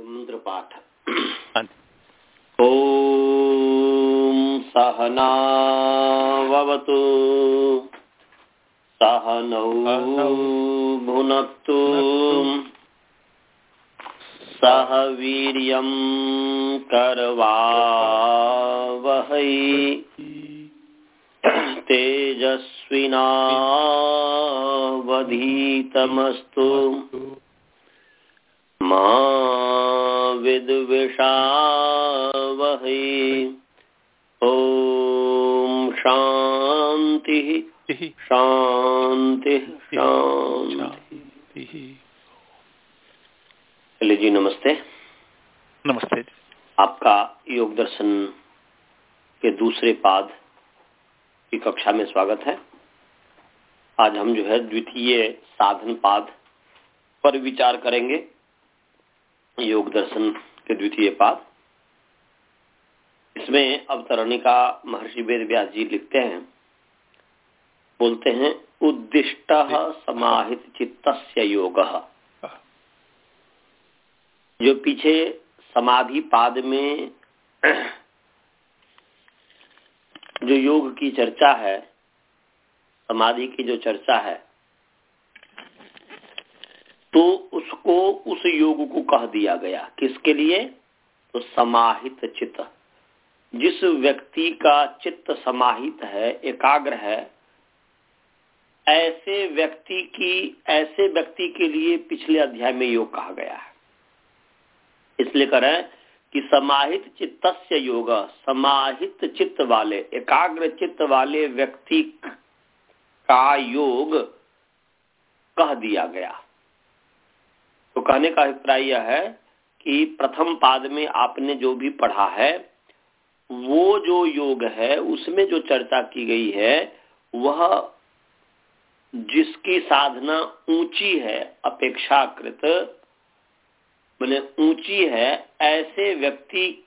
मंत्र पाठ ॐ सहनावतु सहनौ भुनक्तु सह वीर्यं करवावहै तेजस्विनावधीतमस्तु। मा विद्विषावहै। ॐ शान्तिः। शान्तिः। शान्तिः चलिए जी नमस्ते। नमस्ते। आपका योग दर्शन के दूसरे पाद की कक्षा में स्वागत है। आज हम जो है द्वितीय साधन पाद पर विचार करेंगे। योग दर्शन के द्वितीय पाद। इसमें अवतरणिका महर्षि वेद व्यास जी लिखते हैं। बोलते हैं, उद्दिष्ट समाहित चित्त योग। जो पीछे समाधि पाद में जो योग की चर्चा है, समाधि की जो चर्चा है तो उसको, उस योग को कह दिया गया। किसके लिए? तो समाहित चित्त। जिस व्यक्ति का चित्त समाहित है, एकाग्र है, ऐसे व्यक्ति की, ऐसे व्यक्ति के लिए पिछले अध्याय में योग कहा गया है। इसलिए करें कि समाहित चित्त योग, समाहित चित्त वाले, एकाग्र चित्त वाले व्यक्ति का योग कह दिया गया। तो कहने का अभिप्राय यह है कि प्रथम पाद में आपने जो भी पढ़ा है, वो जो योग है, उसमें जो चर्चा की गई है, वह जिसकी साधना ऊँची है, अपेक्षाकृत, मैंने ऊँची है, ऐसे व्यक्ति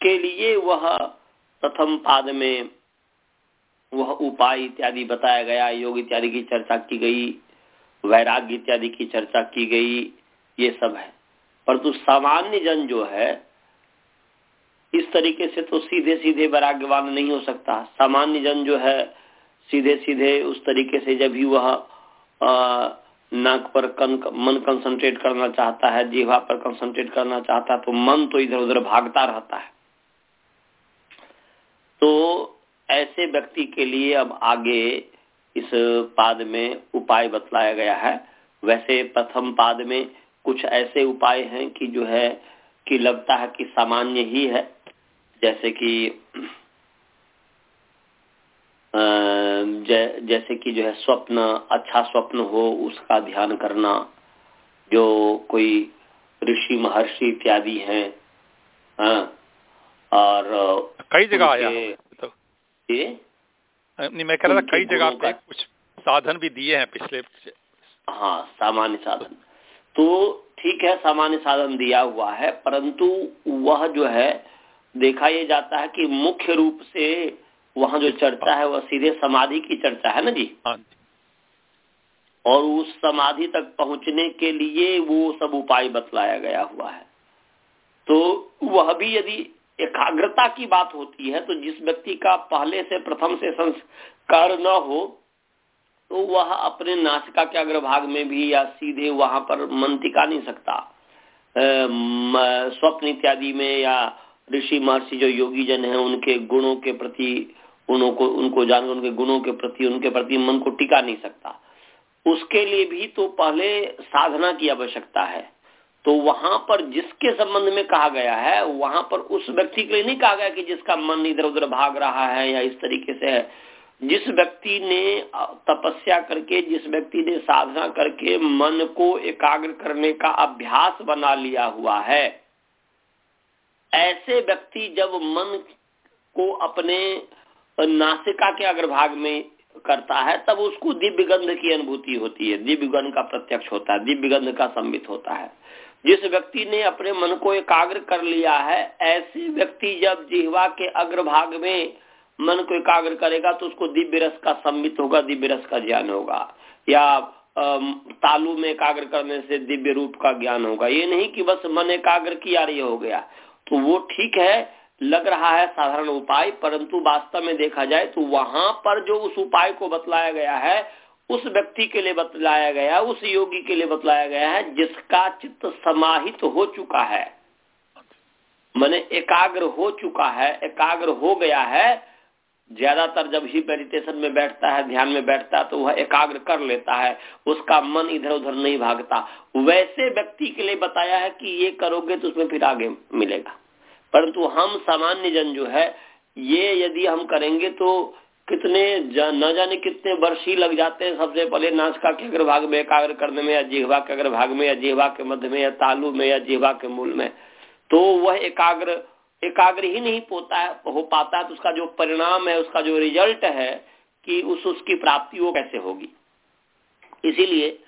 के लिए वह प्रथम पाद में वह उपाय इत्यादि बताया गया, योग इत्यादि की चर्चा की गई, वैराग्य इत्यादि की चर्चा की गई ये सब है। परंतु सामान्य जन जो है इस तरीके से तो सीधे सीधे वैराग्यवान नहीं हो सकता। सामान्य जन जो है सीधे सीधे उस तरीके से जब भी वह नाक पर कन, मन कंसंट्रेट करना चाहता है जीवा पर कंसंट्रेट करना चाहता है तो मन तो इधर उधर भागता रहता है। तो ऐसे व्यक्ति के लिए अब आगे इस पाद में उपाय बतलाया गया है। वैसे प्रथम पाद में कुछ ऐसे उपाय हैं कि जो है कि लगता है कि सामान्य ही है। जैसे कि जैसे कि जो है स्वप्न अच्छा स्वप्न हो उसका ध्यान करना जो कोई ऋषि महर्षि इत्यादि हैं और कई जगह आया तो ये नहीं मैं कह रहा था कई जगह पे कुछ साधन भी दिए हैं पिछले हाँ सामान्य साधन। तो ठीक है सामान्य साधन दिया हुआ है परंतु वह जो है देखा ये जाता है कि मुख्य रूप से वहाँ जो चर्चा है वह सीधे समाधि की चर्चा है ना जी? हाँ और उस समाधि तक पहुँचने के लिए वो सब उपाय बतलाया गया हुआ है। तो वह भी यदि एकाग्रता की बात होती है तो जिस व्यक्ति का पहले से प्रथम से संस्कार न हो तो वह अपने नासिका के अग्रभाग में भी या सीधे वहाँ पर मन टिका नहीं सकता। स्वप्न इत्यादि में या ऋषि महर्षि जो योगी जन है, उनके गुणों के प्रति, उनको उनको जानकर उनके गुणों के प्रति, उनके प्रति मन को टिका नहीं सकता। उसके लिए भी तो पहले साधना की आवश्यकता है। तो वहाँ पर जिसके संबंध में कहा गया है, वहाँ पर उस व्यक्ति के लिए नहीं कहा गया कि जिसका मन इधर उधर भाग रहा है या इस तरीके से है। जिस व्यक्ति ने तपस्या करके, जिस व्यक्ति ने साधना करके मन को एकाग्र करने का अभ्यास बना लिया हुआ है, ऐसे व्यक्ति जब मन को अपने नासिका के अग्रभाग में करता है, तब उसको दिव्य गंध की अनुभूति होती है। दिव्य गंध का प्रत्यक्ष होता है दिव्य गंध का संबित होता है। जिस व्यक्ति ने अपने मन को एकाग्र कर लिया है, ऐसे व्यक्ति जब जिहवा के अग्रभाग में मन को एकाग्र करेगा तो उसको दिव्य रस का सम्मित होगा, दिव्य रस का ज्ञान होगा। या तालु में एकाग्र करने से दिव्य रूप का ज्ञान होगा। ये नहीं कि बस मन एकाग्र किया रही हो गया। तो वो ठीक है, लग रहा है साधारण उपाय, परंतु वास्तव में देखा जाए तो वहाँ पर जो उस उपाय को बतलाया गया है, उस व्यक्ति के लिए बतलाया गया, उस योगी के लिए बतलाया गया है, जिसका चित्त समाहित हो चुका है। मैंने एकाग्र हो चुका है, एकाग्र हो गया है ज़्यादातर जब ही मेडिटेशन में बैठता है ध्यान में बैठता है तो वह एकाग्र कर लेता है उसका मन इधर उधर नहीं भागता। वैसे व्यक्ति के लिए बताया है कि ये करोगे तो उसमें फिर आगे मिलेगा। परंतु हम सामान्य जन जो है ये यदि हम करेंगे तो कितने जा, न जाने कितने वर्ष ही लग जाते हैं सबसे पहले नाचका के अग्र भाग में एकाग्र करने में या जिहवा के अग्र भाग में या जिहवा के मध्य में या तालु में या जिहवा के मूल में। तो वह एकाग्र एकाग्र ही नहीं पोता, है हो पाता है तो उसका जो परिणाम है, उसका जो रिज़ल्ट है, कि उस, उसकी प्राप्ति वो कैसे होगी? इसीलिए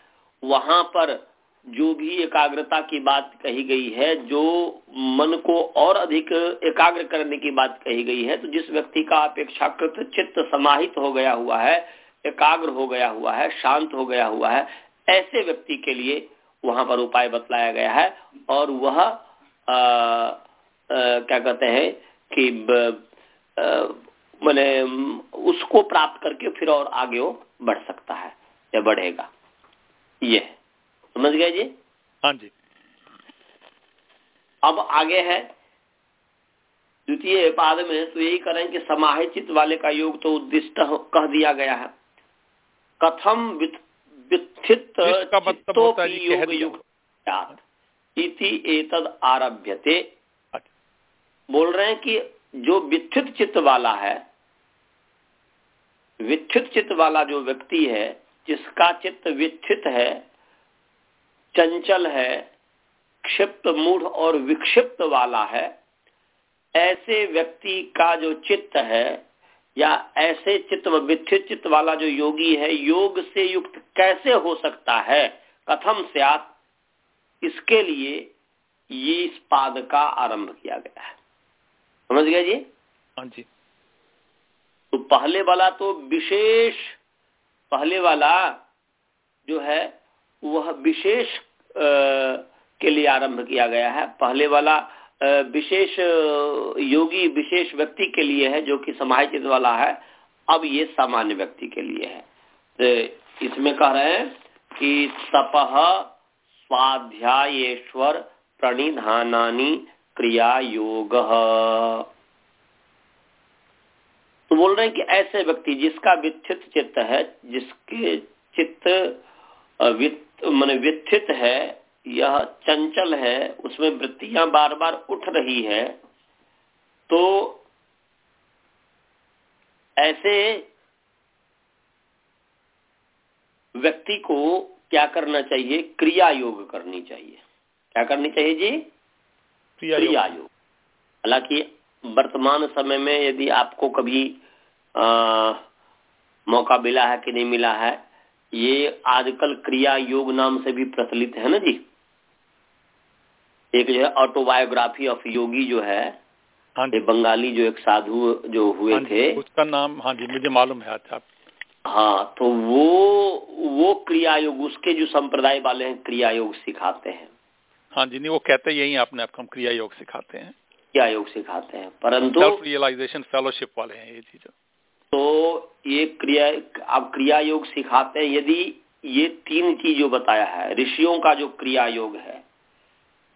वहाँ पर जो भी एकाग्रता की बात कही गई है, जो मन को और अधिक एकाग्र करने की बात कही गई है तो जिस व्यक्ति का अपेक्षाकृत चित्त समाहित हो गया हुआ है, एकाग्र हो गया हुआ है, शांत हो गया हुआ है, ऐसे व्यक्ति के लिए वहाँ पर उपाय बतलाया गया है, और वह क्या कहते हैं कि मैंने उसको प्राप्त करके फिर और आगे वो बढ़ सकता है या बढ़ेगा। ये समझ गए जी? हाँ जी। अब आगे है। द्वितीय पाद में तो यही करें कि समाहित चित्त वाले का योग तो उद्दिष्ट कह दिया गया है। कथम वित्थित मतलब योग युक्त इति एतद आरभ्यते। बोल रहे हैं कि जो वित्थित चित्त वाला है वित्थित चित्त वाला जो व्यक्ति है, जिसका चित्त वित्थित है, चंचल है, क्षिप्त मूढ़ और विक्षिप्त वाला है, ऐसे व्यक्ति का जो चित्त है, या ऐसे चित्त वित्थित चित्त वाला जो योगी है, योग से युक्त कैसे हो सकता है? कथम से इसके लिए ये इस पाद का आरंभ किया गया है। समझ गया जी? हाँ जी। तो पहले वाला तो विशेष पहले वाला जो है वह विशेष के लिए आरंभ किया गया है। पहले वाला विशेष योगी विशेष व्यक्ति के लिए है जो कि समाहित वाला है। अब ये सामान्य व्यक्ति के लिए है। तो इसमें कह रहे हैं कि तपह स्वाध्यायेश्वर प्रणिधानी क्रिया योग तो बोल रहे हैं कि ऐसे व्यक्ति जिसका वित्थित चित्त है, जिसके चित्त मान वित्थित है, यह चंचल है, उसमें वृत्तियाँ बार बार उठ रही है तो ऐसे व्यक्ति को क्या करना चाहिए? क्रिया योग करनी चाहिए। क्या करनी चाहिए जी? क्रिया योग। हालाँकि वर्तमान समय में यदि आपको कभी आ, मौका मिला है कि नहीं मिला है ये आजकल क्रिया योग नाम से भी प्रचलित है ना जी? एक जो है ऑटोबायोग्राफी ऑफ़ योगी जो है हाँ जी। बंगाली जो एक साधु जो हुए हाँ थे। उसका नाम हाँ जी मुझे मालूम है अच्छा। हाँ तो वो वो क्रिया योग उसके जो संप्रदाय वाले हैं क्रिया योग सिखाते हैं। हाँ जी नहीं वो कहते यही आपने आपको हम क्रिया योग सिखाते हैं। क्रिया योग सिखाते हैं परंतु रियलाइजेशन फेलोशिप वाले हैं ये चीज़। तो ये क्रिया आप क्रिया योग सिखाते हैं यदि ये तीन चीज़ जो बताया है ऋषियों का जो क्रिया योग है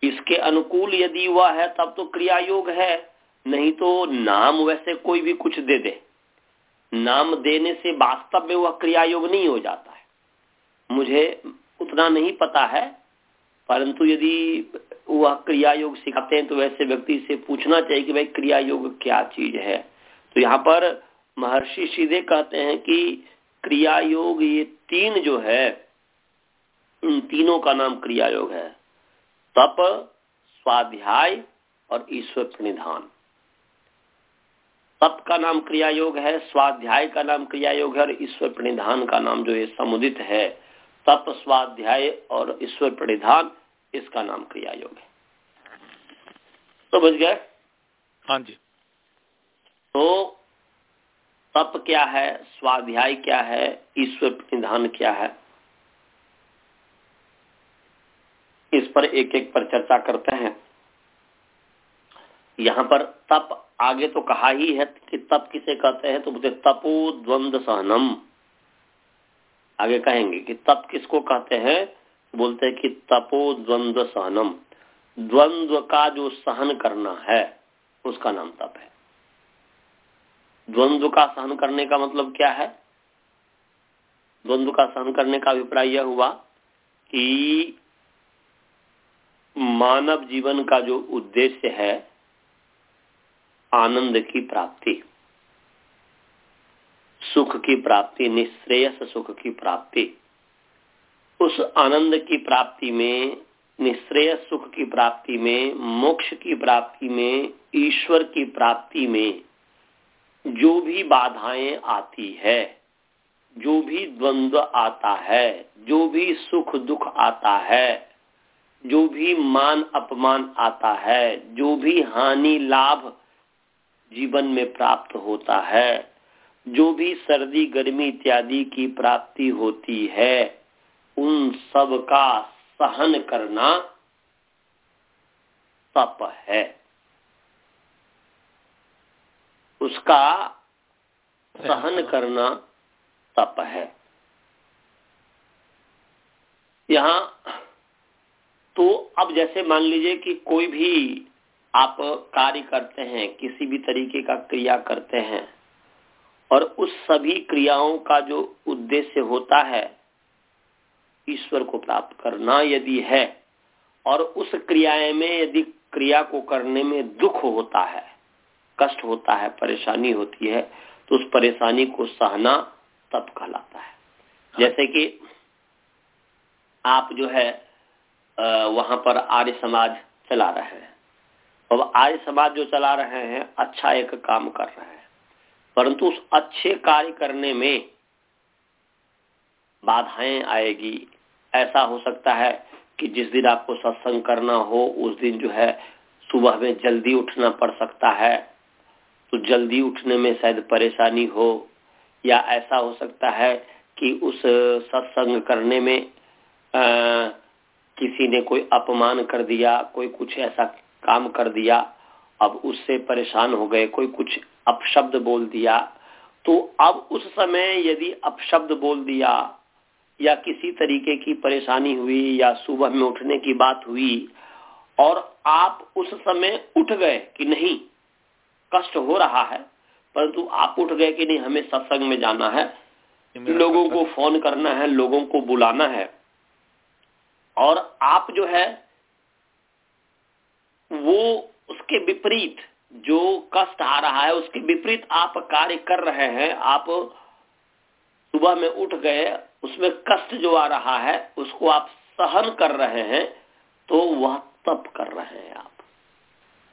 इसके अनुकूल यदि वह है तब तो क्रिया योग है नहीं तो नाम वैसे कोई भी कुछ दे दे। नाम देने से वास्तव में वह क्रिया योग नहीं हो जाता है। मुझे उतना नहीं पता है परंतु यदि वह क्रिया योग सिखाते हैं तो वैसे व्यक्ति से पूछना चाहिए कि भाई क्रिया योग क्या चीज़ है? तो यहाँ पर महर्षि सीधे कहते हैं कि क्रिया योग ये तीन जो है इन तीनों का नाम क्रिया योग है। तप, स्वाध्याय और ईश्वर प्रणिधान। तप का नाम क्रिया योग है, स्वाध्याय का नाम क्रिया योग है और ईश्वर प्रणिधान का नाम जो है समुदित है। तप, स्वाध्याय और ईश्वर प्रणिधान इसका नाम क्रिया योग है। तो बच गए हाँ जी। तो तप क्या है? स्वाध्याय क्या है? ईश्वर प्रणिधान क्या है? इस पर एक एक पर चर्चा करते हैं। यहाँ पर तप आगे तो कहा ही है कि तप किसे कहते हैं? तो बोलते तपो द्वंद सहनम। आगे कहेंगे कि तप किसको कहते हैं? बोलते हैं कि तपो द्वंद सहनम। द्वंद्व का जो सहन करना है, उसका नाम तप है। द्वंद्व का सहन करने का मतलब क्या है? द्वंद्व का सहन करने का अभिप्राय यह हुआ कि मानव जीवन का जो उद्देश्य है, आनंद की प्राप्ति। सुख की प्राप्ति, निश्रेयस सुख की प्राप्ति। उस आनंद की प्राप्ति में, निश्रेय सुख की प्राप्ति में, मोक्ष की प्राप्ति में, ईश्वर की प्राप्ति में जो भी बाधाएँ आती है, जो भी द्वंद्व आता है, जो भी सुख दुख आता है, जो भी मान अपमान आता है, जो भी हानि लाभ जीवन में प्राप्त होता है, जो भी सर्दी गर्मी इत्यादि की प्राप्ति होती है उन सब का सहन करना तप है। उसका सहन करना तप है। यहाँ तो अब जैसे मान लीजिए कि कोई भी आप कार्य करते हैं, किसी भी तरीके का क्रिया करते हैं, और उस सभी क्रियाओं का जो उद्देश्य होता है ईश्वर को प्राप्त करना यदि है, और उस क्रियाएँ में यदि क्रिया को करने में दुख होता है, कष्ट होता है, परेशानी होती है तो उस परेशानी को सहना तप कहलाता है। जैसे कि आप जो है वहाँ पर आर्य समाज चला रहे हैं। अब आर्य समाज जो चला रहे हैं अच्छा एक काम कर रहे हैं। परंतु उस अच्छे कार्य करने में बाधाएँ आएगी ऐसा हो सकता है कि जिस दिन आपको सत्संग करना हो उस दिन जो है सुबह में जल्दी उठना पड़ सकता है। तो जल्दी उठने में शायद परेशानी हो या ऐसा हो सकता है कि उस सत्संग करने में आ, किसी ने कोई अपमान कर दिया कोई कुछ ऐसा काम कर दिया अब उससे परेशान हो गए कोई कुछ अपशब्द बोल दिया। तो अब उस समय यदि अपशब्द बोल दिया या किसी तरीके की परेशानी हुई या सुबह में उठने की बात हुई और आप उस समय उठ गए कि नहीं कष्ट हो रहा है परंतु आप उठ गए कि नहीं हमें सत्संग में जाना है लोगों को फ़ोन करना है लोगों को बुलाना है। और आप जो है वो उसके विपरीत जो कष्ट आ रहा है उसके विपरीत आप कार्य कर रहे हैं आप सुबह में उठ गए उसमें कष्ट जो आ रहा है, उसको आप सहन कर रहे हैं तो वह तप कर रहे हैं आप।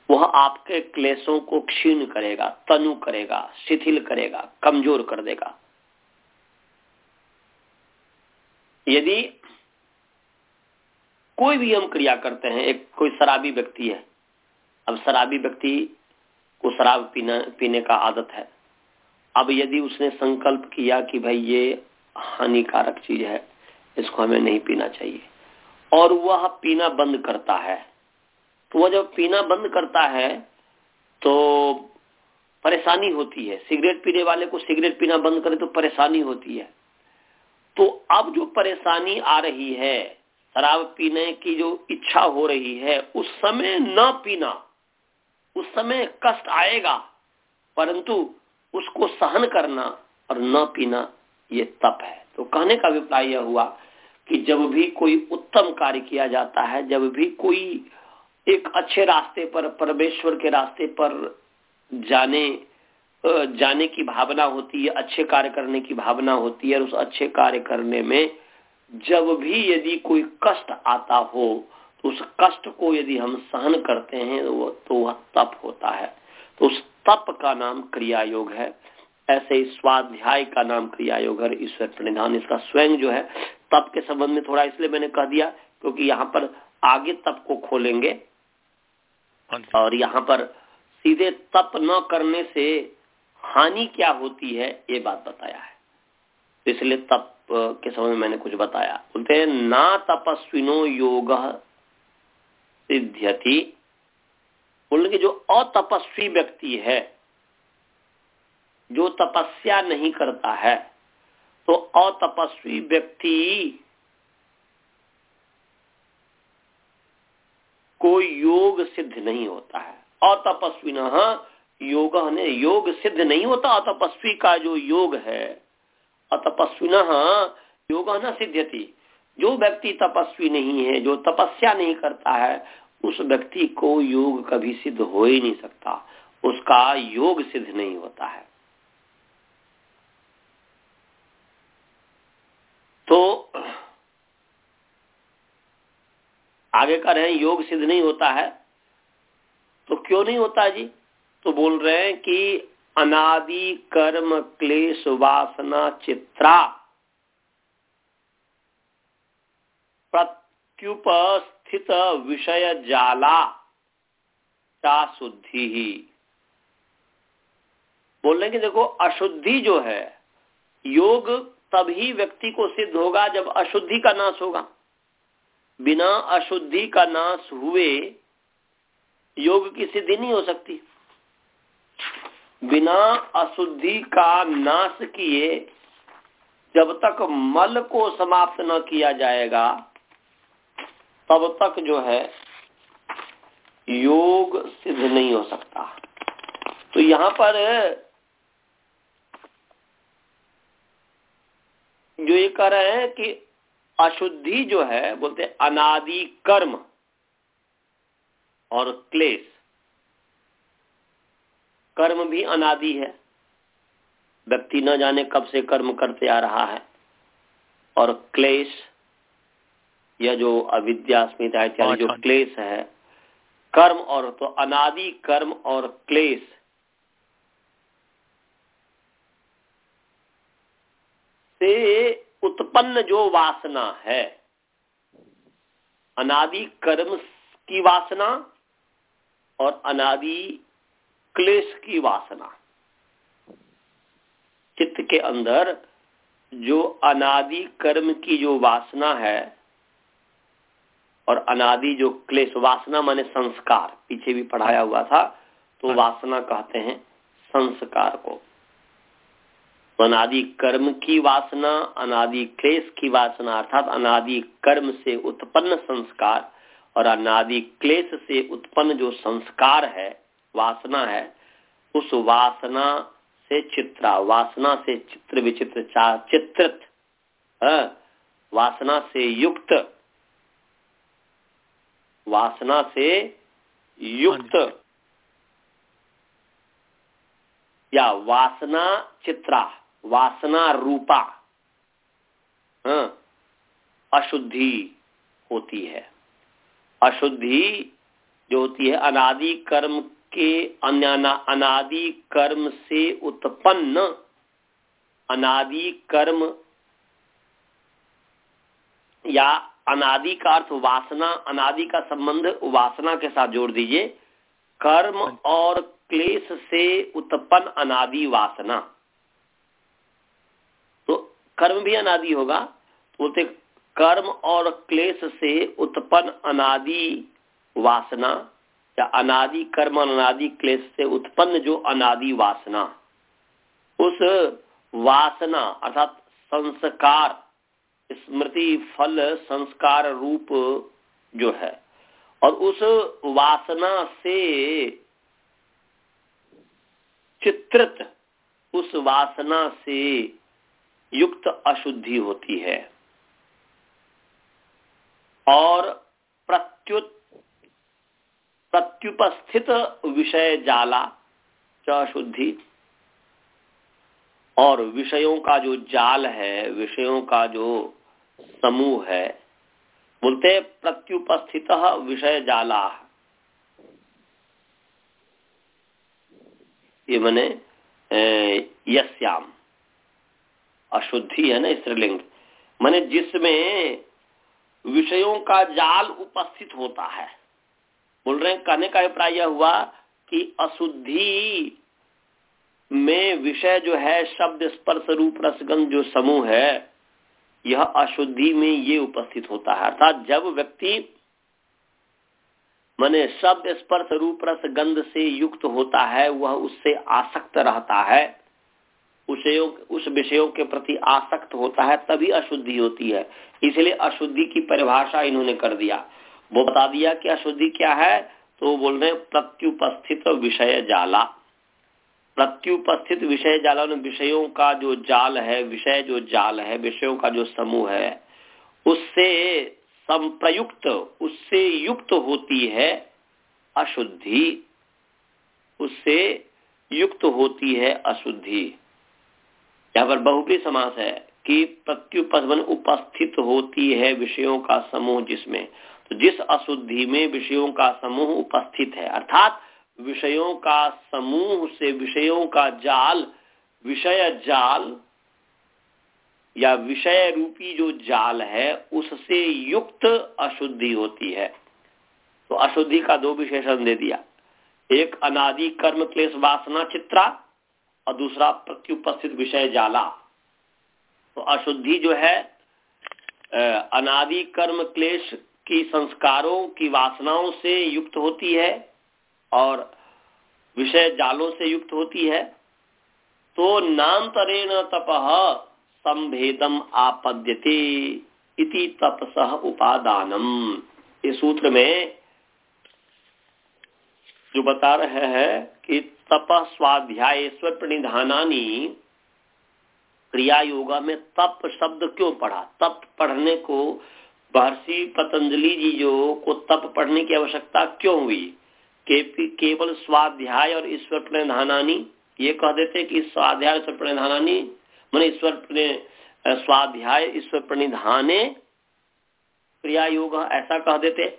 वह आपके क्लेशों को क्षीण करेगा, तनु करेगा, शिथिल करेगा, कमज़ोर कर देगा। यदि कोई भी हम क्रिया करते हैं, एक कोई शराबी व्यक्ति है, अब शराबी व्यक्ति को शराब पीना का आदत है। अब यदि उसने संकल्प किया कि भाई ये हानिकारक चीज़ है, इसको हमें नहीं पीना चाहिए। और वह पीना बंद करता है। तो वह जब पीना बंद करता है तो परेशानी होती है। सिगरेट पीने वाले को सिगरेट पीना बंद करे तो परेशानी होती है। तो अब जो परेशानी आ रही है, शराब पीने की जो इच्छा हो रही है, उस समय न पीना, उस समय कष्ट आएगा, परंतु उसको सहन करना और न पीना ये तप है। तो कहने का अभिप्राय यह हुआ कि जब भी कोई उत्तम कार्य किया जाता है, जब भी कोई एक अच्छे रास्ते पर, परमेश्वर के रास्ते पर जाने जाने की भावना होती है, अच्छे कार्य करने की भावना होती है और उस अच्छे कार्य करने में जब भी यदि कोई कष्ट आता हो तो उस कष्ट को यदि हम सहन करते हैं तो वह तप होता है। तो उस तप का नाम क्रिया योग है। ऐसे ही स्वाध्याय का नाम क्रिया योग है ईश्वर प्रणिधान इसका स्वयं जो है तप के संबंध में थोड़ा इसलिए मैंने कह दिया क्योंकि यहाँ पर आगे तप को खोलेंगे। और यहाँ पर सीधे तप न करने से हानि क्या होती है ये बात बताया है। तो इसलिए तप के समय में मैंने कुछ बताया। बोलते हैं ना तपस्विनो योग सिद्ध्यति। बोलेंगे जो अतपस्वी व्यक्ति है जो तपस्या नहीं करता है तो अतपस्वी व्यक्ति को योग सिद्ध नहीं होता है। अतपस्वी न योग ने योग सिद्ध नहीं होता, अतपस्वी का जो योग है अतपस्वी न योग न सिद्धति जो व्यक्ति तपस्वी नहीं है, जो तपस्या नहीं करता है, उस व्यक्ति को योग कभी सिद्ध हो ही नहीं सकता। उसका योग सिद्ध नहीं होता है। तो आगे कर रहे हैं, योग सिद्ध नहीं होता है। तो क्यों नहीं होता जी? तो बोल रहे हैं कि अनादि, कर्म, क्लेश, वासना, चित्रा प्रत्युपस्थित विषय जाला चा शुद्धि ही। बोल रहे कि देखो, अशुद्धि जो है, योग तभी व्यक्ति को सिद्ध होगा जब अशुद्धि का नाश होगा। बिना अशुद्धि का नाश हुए योग की सिद्धि नहीं हो सकती। बिना अशुद्धि का नाश किए जब तक मल को समाप्त न किया जाएगा, तब तक जो है योग सिद्ध नहीं हो सकता। तो यहाँ पर जो ये कह रहे हैं कि अशुद्धि जो है बोलते अनादि कर्म और क्लेश। कर्म भी अनादि है। व्यक्ति न जाने कब से कर्म करते आ रहा है। और क्लेश यह जो अविद्या स्मिता इत्यादि जो क्लेश है कर्म और तो अनादि कर्म और क्लेश से उत्पन्न जो वासना है, अनादि कर्म की वासना और अनादि क्लेश की वासना चित्त के अंदर जो अनादि कर्म की जो वासना है और अनादि जो क्लेश, वासना माने संस्कार, पीछे भी पढ़ाया हुआ था तो। वासना कहते हैं संस्कार को अनादि कर्म की वासना अनादि क्लेश की वासना अर्थात अनादि कर्म से उत्पन्न संस्कार और अनादि क्लेश से उत्पन्न जो संस्कार है वासना है उस वासना से चित्रा वासना से चित्र विचित्र चित्रित वासना से युक्त वासना से युक्त या वासना चित्रा। वासना रूपा हाँ, अशुद्धि होती है। अशुद्धि जो होती है अनादि कर्म के अनादि कर्म से उत्पन्न अनादि कर्म या अनादि का अर्थ वासना अनादि का संबंध वासना के साथ जोड़ दीजिए। कर्म और क्लेश से उत्पन्न अनादि वासना। कर्म भी अनादि होगा तो बोलते कर्म और क्लेश से उत्पन्न अनादि वासना, या अनादि कर्म अनादि क्लेश से उत्पन्न जो अनादि वासना, उस वासना अर्थात संस्कार, स्मृति, फल, संस्कार रूप जो है, और उस वासना से चित्रित उस वासना से युक्त अशुद्धि होती है। और प्रत्युत प्रत्युपस्थित विषय जाला शुद्धि और विषयों का जो जाल है, विषयों का जो समूह है, बोलते प्रत्युपस्थित विषय जाला। ये मैंने यश्याम अशुद्धि है ना स्त्रीलिंग। मैंने जिसमें विषयों का जाल उपस्थित होता है। बोल रहे हैं, कहने का अभिप्राय यह हुआ कि अशुद्धि में विषय जो है, शब्द स्पर्श रूप रसगंध जो समूह है, यह अशुद्धि में ये उपस्थित होता है। अर्थात जब व्यक्ति मने शब्द स्पर्श रूप रस गंध से युक्त होता है, वह उससे आसक्त रहता है। उस विषयों के प्रति आसक्त होता है, तभी अशुद्धि होती है। इसलिए अशुद्धि की परिभाषा इन्होंने कर दिया। वो बता दिया कि अशुद्धि क्या है तो बोल रहे प्रत्युपस्थित विषय जाला। प्रत्युपस्थित विषय जाला विषयों का जो जाल है, विषय जो जाल है, विषयों का जो समूह है, उससे संप्रयुक्त, उससे युक्त होती है अशुद्धि। उससे युक्त होती है अशुद्धि। यहाँ पर बहुप्री समास है कि प्रत्युपन उपस्थित होती है विषयों का समूह जिसमें। तो जिस अशुद्धि में विषयों का समूह उपस्थित है, अर्थात विषयों का समूह से विषयों का जाल, विषय जाल या विषय रूपी जो जाल है, उससे युक्त अशुद्धि होती है। तो अशुद्धि का दो विशेषण दे दिया। एक अनादि कर्म क्लेश वासना चित्रा और दूसरा प्रत्युपस्थित विषय जाला। तो अशुद्धि जो है अनादि कर्म क्लेश की संस्कारों की वासनाओं से युक्त होती है और विषय जालों से युक्त होती है तो नाम तरेण तप संभेदम आपद्यते इति तपस उपादानम। इस सूत्र में जो बता रहे हैं कि तप स्वाध्याय प्रणिधानी क्रिया योगा में तप शब्द क्यों पढ़ा? तप पढ़ने को महर्षि पतंजलि जी जो को तप पढ़ने की आवश्यकता क्यों हुई? के, केवल स्वाध्याय और ईश्वर प्रणिधानी ये कह देते कि स्वाध्याय ईश्वर प्रणिधानी मैंने ईश्वर स्वाध्याय ईश्वर प्रणिधाने क्रिया योग ऐसा कह देते।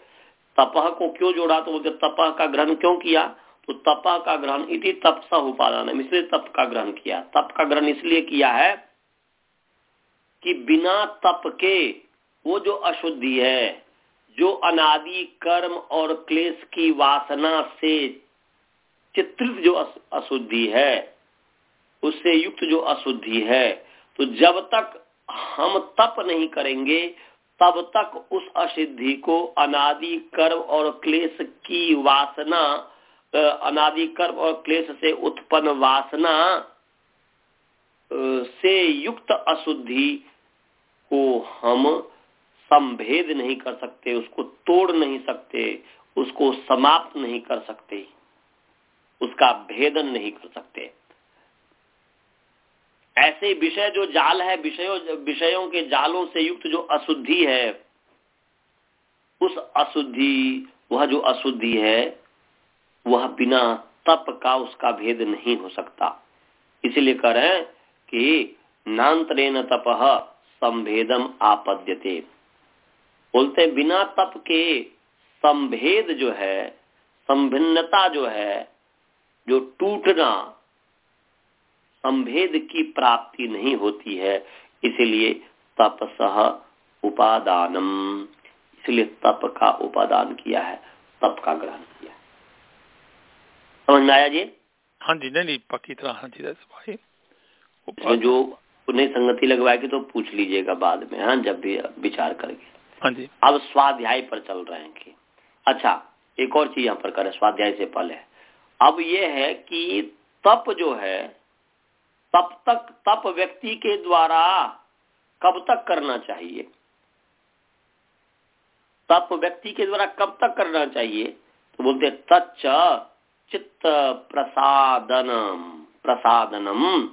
तपह को क्यों जोड़ा? तो बोलते तपह का ग्रहण क्यों किया? तो तपह का ग्रहण इति तपसा उपादान इसलिए तप का ग्रहण किया। तप का ग्रहण इसलिए किया है कि बिना तप के वो जो अशुद्धि है, जो अनादि कर्म और क्लेश की वासना से चित्रित जो अशुद्धि है, उससे युक्त जो अशुद्धि है तो जब तक हम तप नहीं करेंगे, तब तक उस असिद्धि को अनादि कर्म और क्लेश की वासना अनादि कर्म और क्लेश से उत्पन्न वासना से युक्त अशुद्धि को हम संभेद नहीं कर सकते, उसको तोड़ नहीं सकते, उसको समाप्त नहीं कर सकते, उसका भेदन नहीं कर सकते। ऐसे विषय जो जाल है, विषयों विषयों के जालों से युक्त जो अशुद्धि है, उस अशुद्धि, वह जो अशुद्धि है वह बिना तप का उसका भेद नहीं हो सकता। इसलिए कह रहे हैं कि नान्तरेण तप संभेदम आपद्यते। बोलते बिना तप के संभेद जो है, संभिन्नता जो है, जो टूटना, संभेद की प्राप्ति नहीं होती है, इसलिए तपसह उपादानम। इसलिए तप का उपादान किया है, तप का ग्रहण। समझ में आया जी? हाँ जी नहीं पक्की तरह हाँ जी भाई जो उन्हें संगति लगवाएगी तो पूछ लीजिएगा बाद में हाँ जब भी विचार करके हाँ जी। अब स्वाध्याय पर चल रहे हैं कि अच्छा एक और चीज़ यहाँ पर करें स्वाध्याय से पहले। अब ये है कि तप जो है तब तक तप व्यक्ति के द्वारा कब तक करना चाहिए? तप व्यक्ति के द्वारा कब तक करना चाहिए? तो बोलते तच्च चित्त प्रसादनम प्रसादनम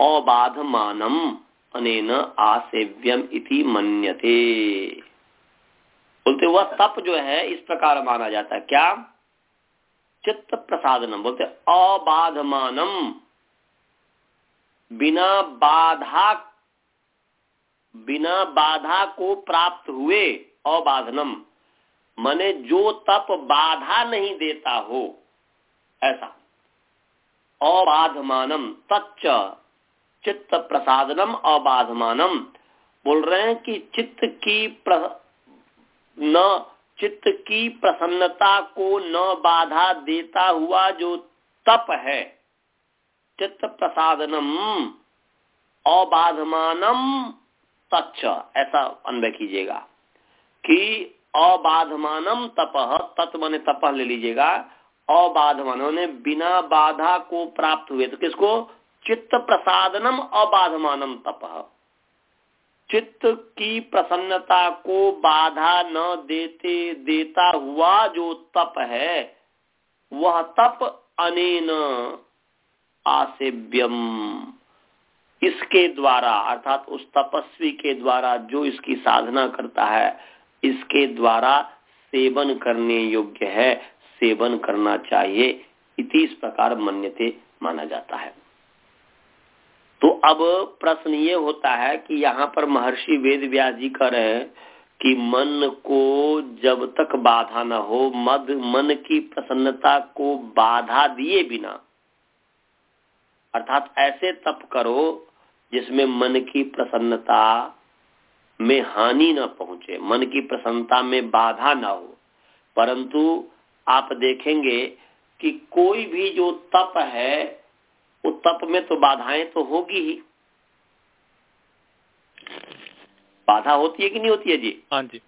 अबाधमानम अनेन आसेव्यम इति मन्यते। बोलते वह तप जो है, इस प्रकार माना जाता है। क्या? चित्त प्रसादनम बोलते अबाधमानम बिना बाधा बिना बाधा को प्राप्त हुए अबाधनम मने जो तप बाधा नहीं देता हो ऐसा। अबाधमानम तच्च चित्त प्रसादनम अबाधमानम। बोल रहे हैं कि चित्त की प्र... न, चित्त की प्रसन्नता को न बाधा देता हुआ जो तप है चित्त प्रसादनम अबाधमानम तच्छ ऐसा अन्वय कीजिएगा कि अबाधमानम तप, तत्व तप ले लीजिएगा। अबाधमान बिना बाधा को प्राप्त हुए। तो किसको? चित्त प्रसादनम अबाधमानम तप। चित्त की प्रसन्नता को बाधा न देते, देता हुआ जो तप है, वह तप अनेन आसेव्यम। इसके द्वारा, अर्थात उस तपस्वी के द्वारा जो इसकी साधना करता है, इसके द्वारा सेवन करने योग्य है। सेवन करना चाहिए इस प्रकार मन्यते माना जाता है। तो अब प्रश्न ये होता है कि यहाँ पर महर्षि वेद व्यास जी कह रहे हैं कि मन को जब तक बाधा न हो, मद मन की प्रसन्नता को बाधा दिए बिना, अर्थात ऐसे तप करो जिसमें मन की प्रसन्नता में हानि न पहुँचे, मन की प्रसन्नता में बाधा न हो। परंतु आप देखेंगे कि कोई भी जो तप है वो तप में तो बाधाएँ तो होगी ही। बाधा होती है कि नहीं होती है जी? हाँ जी।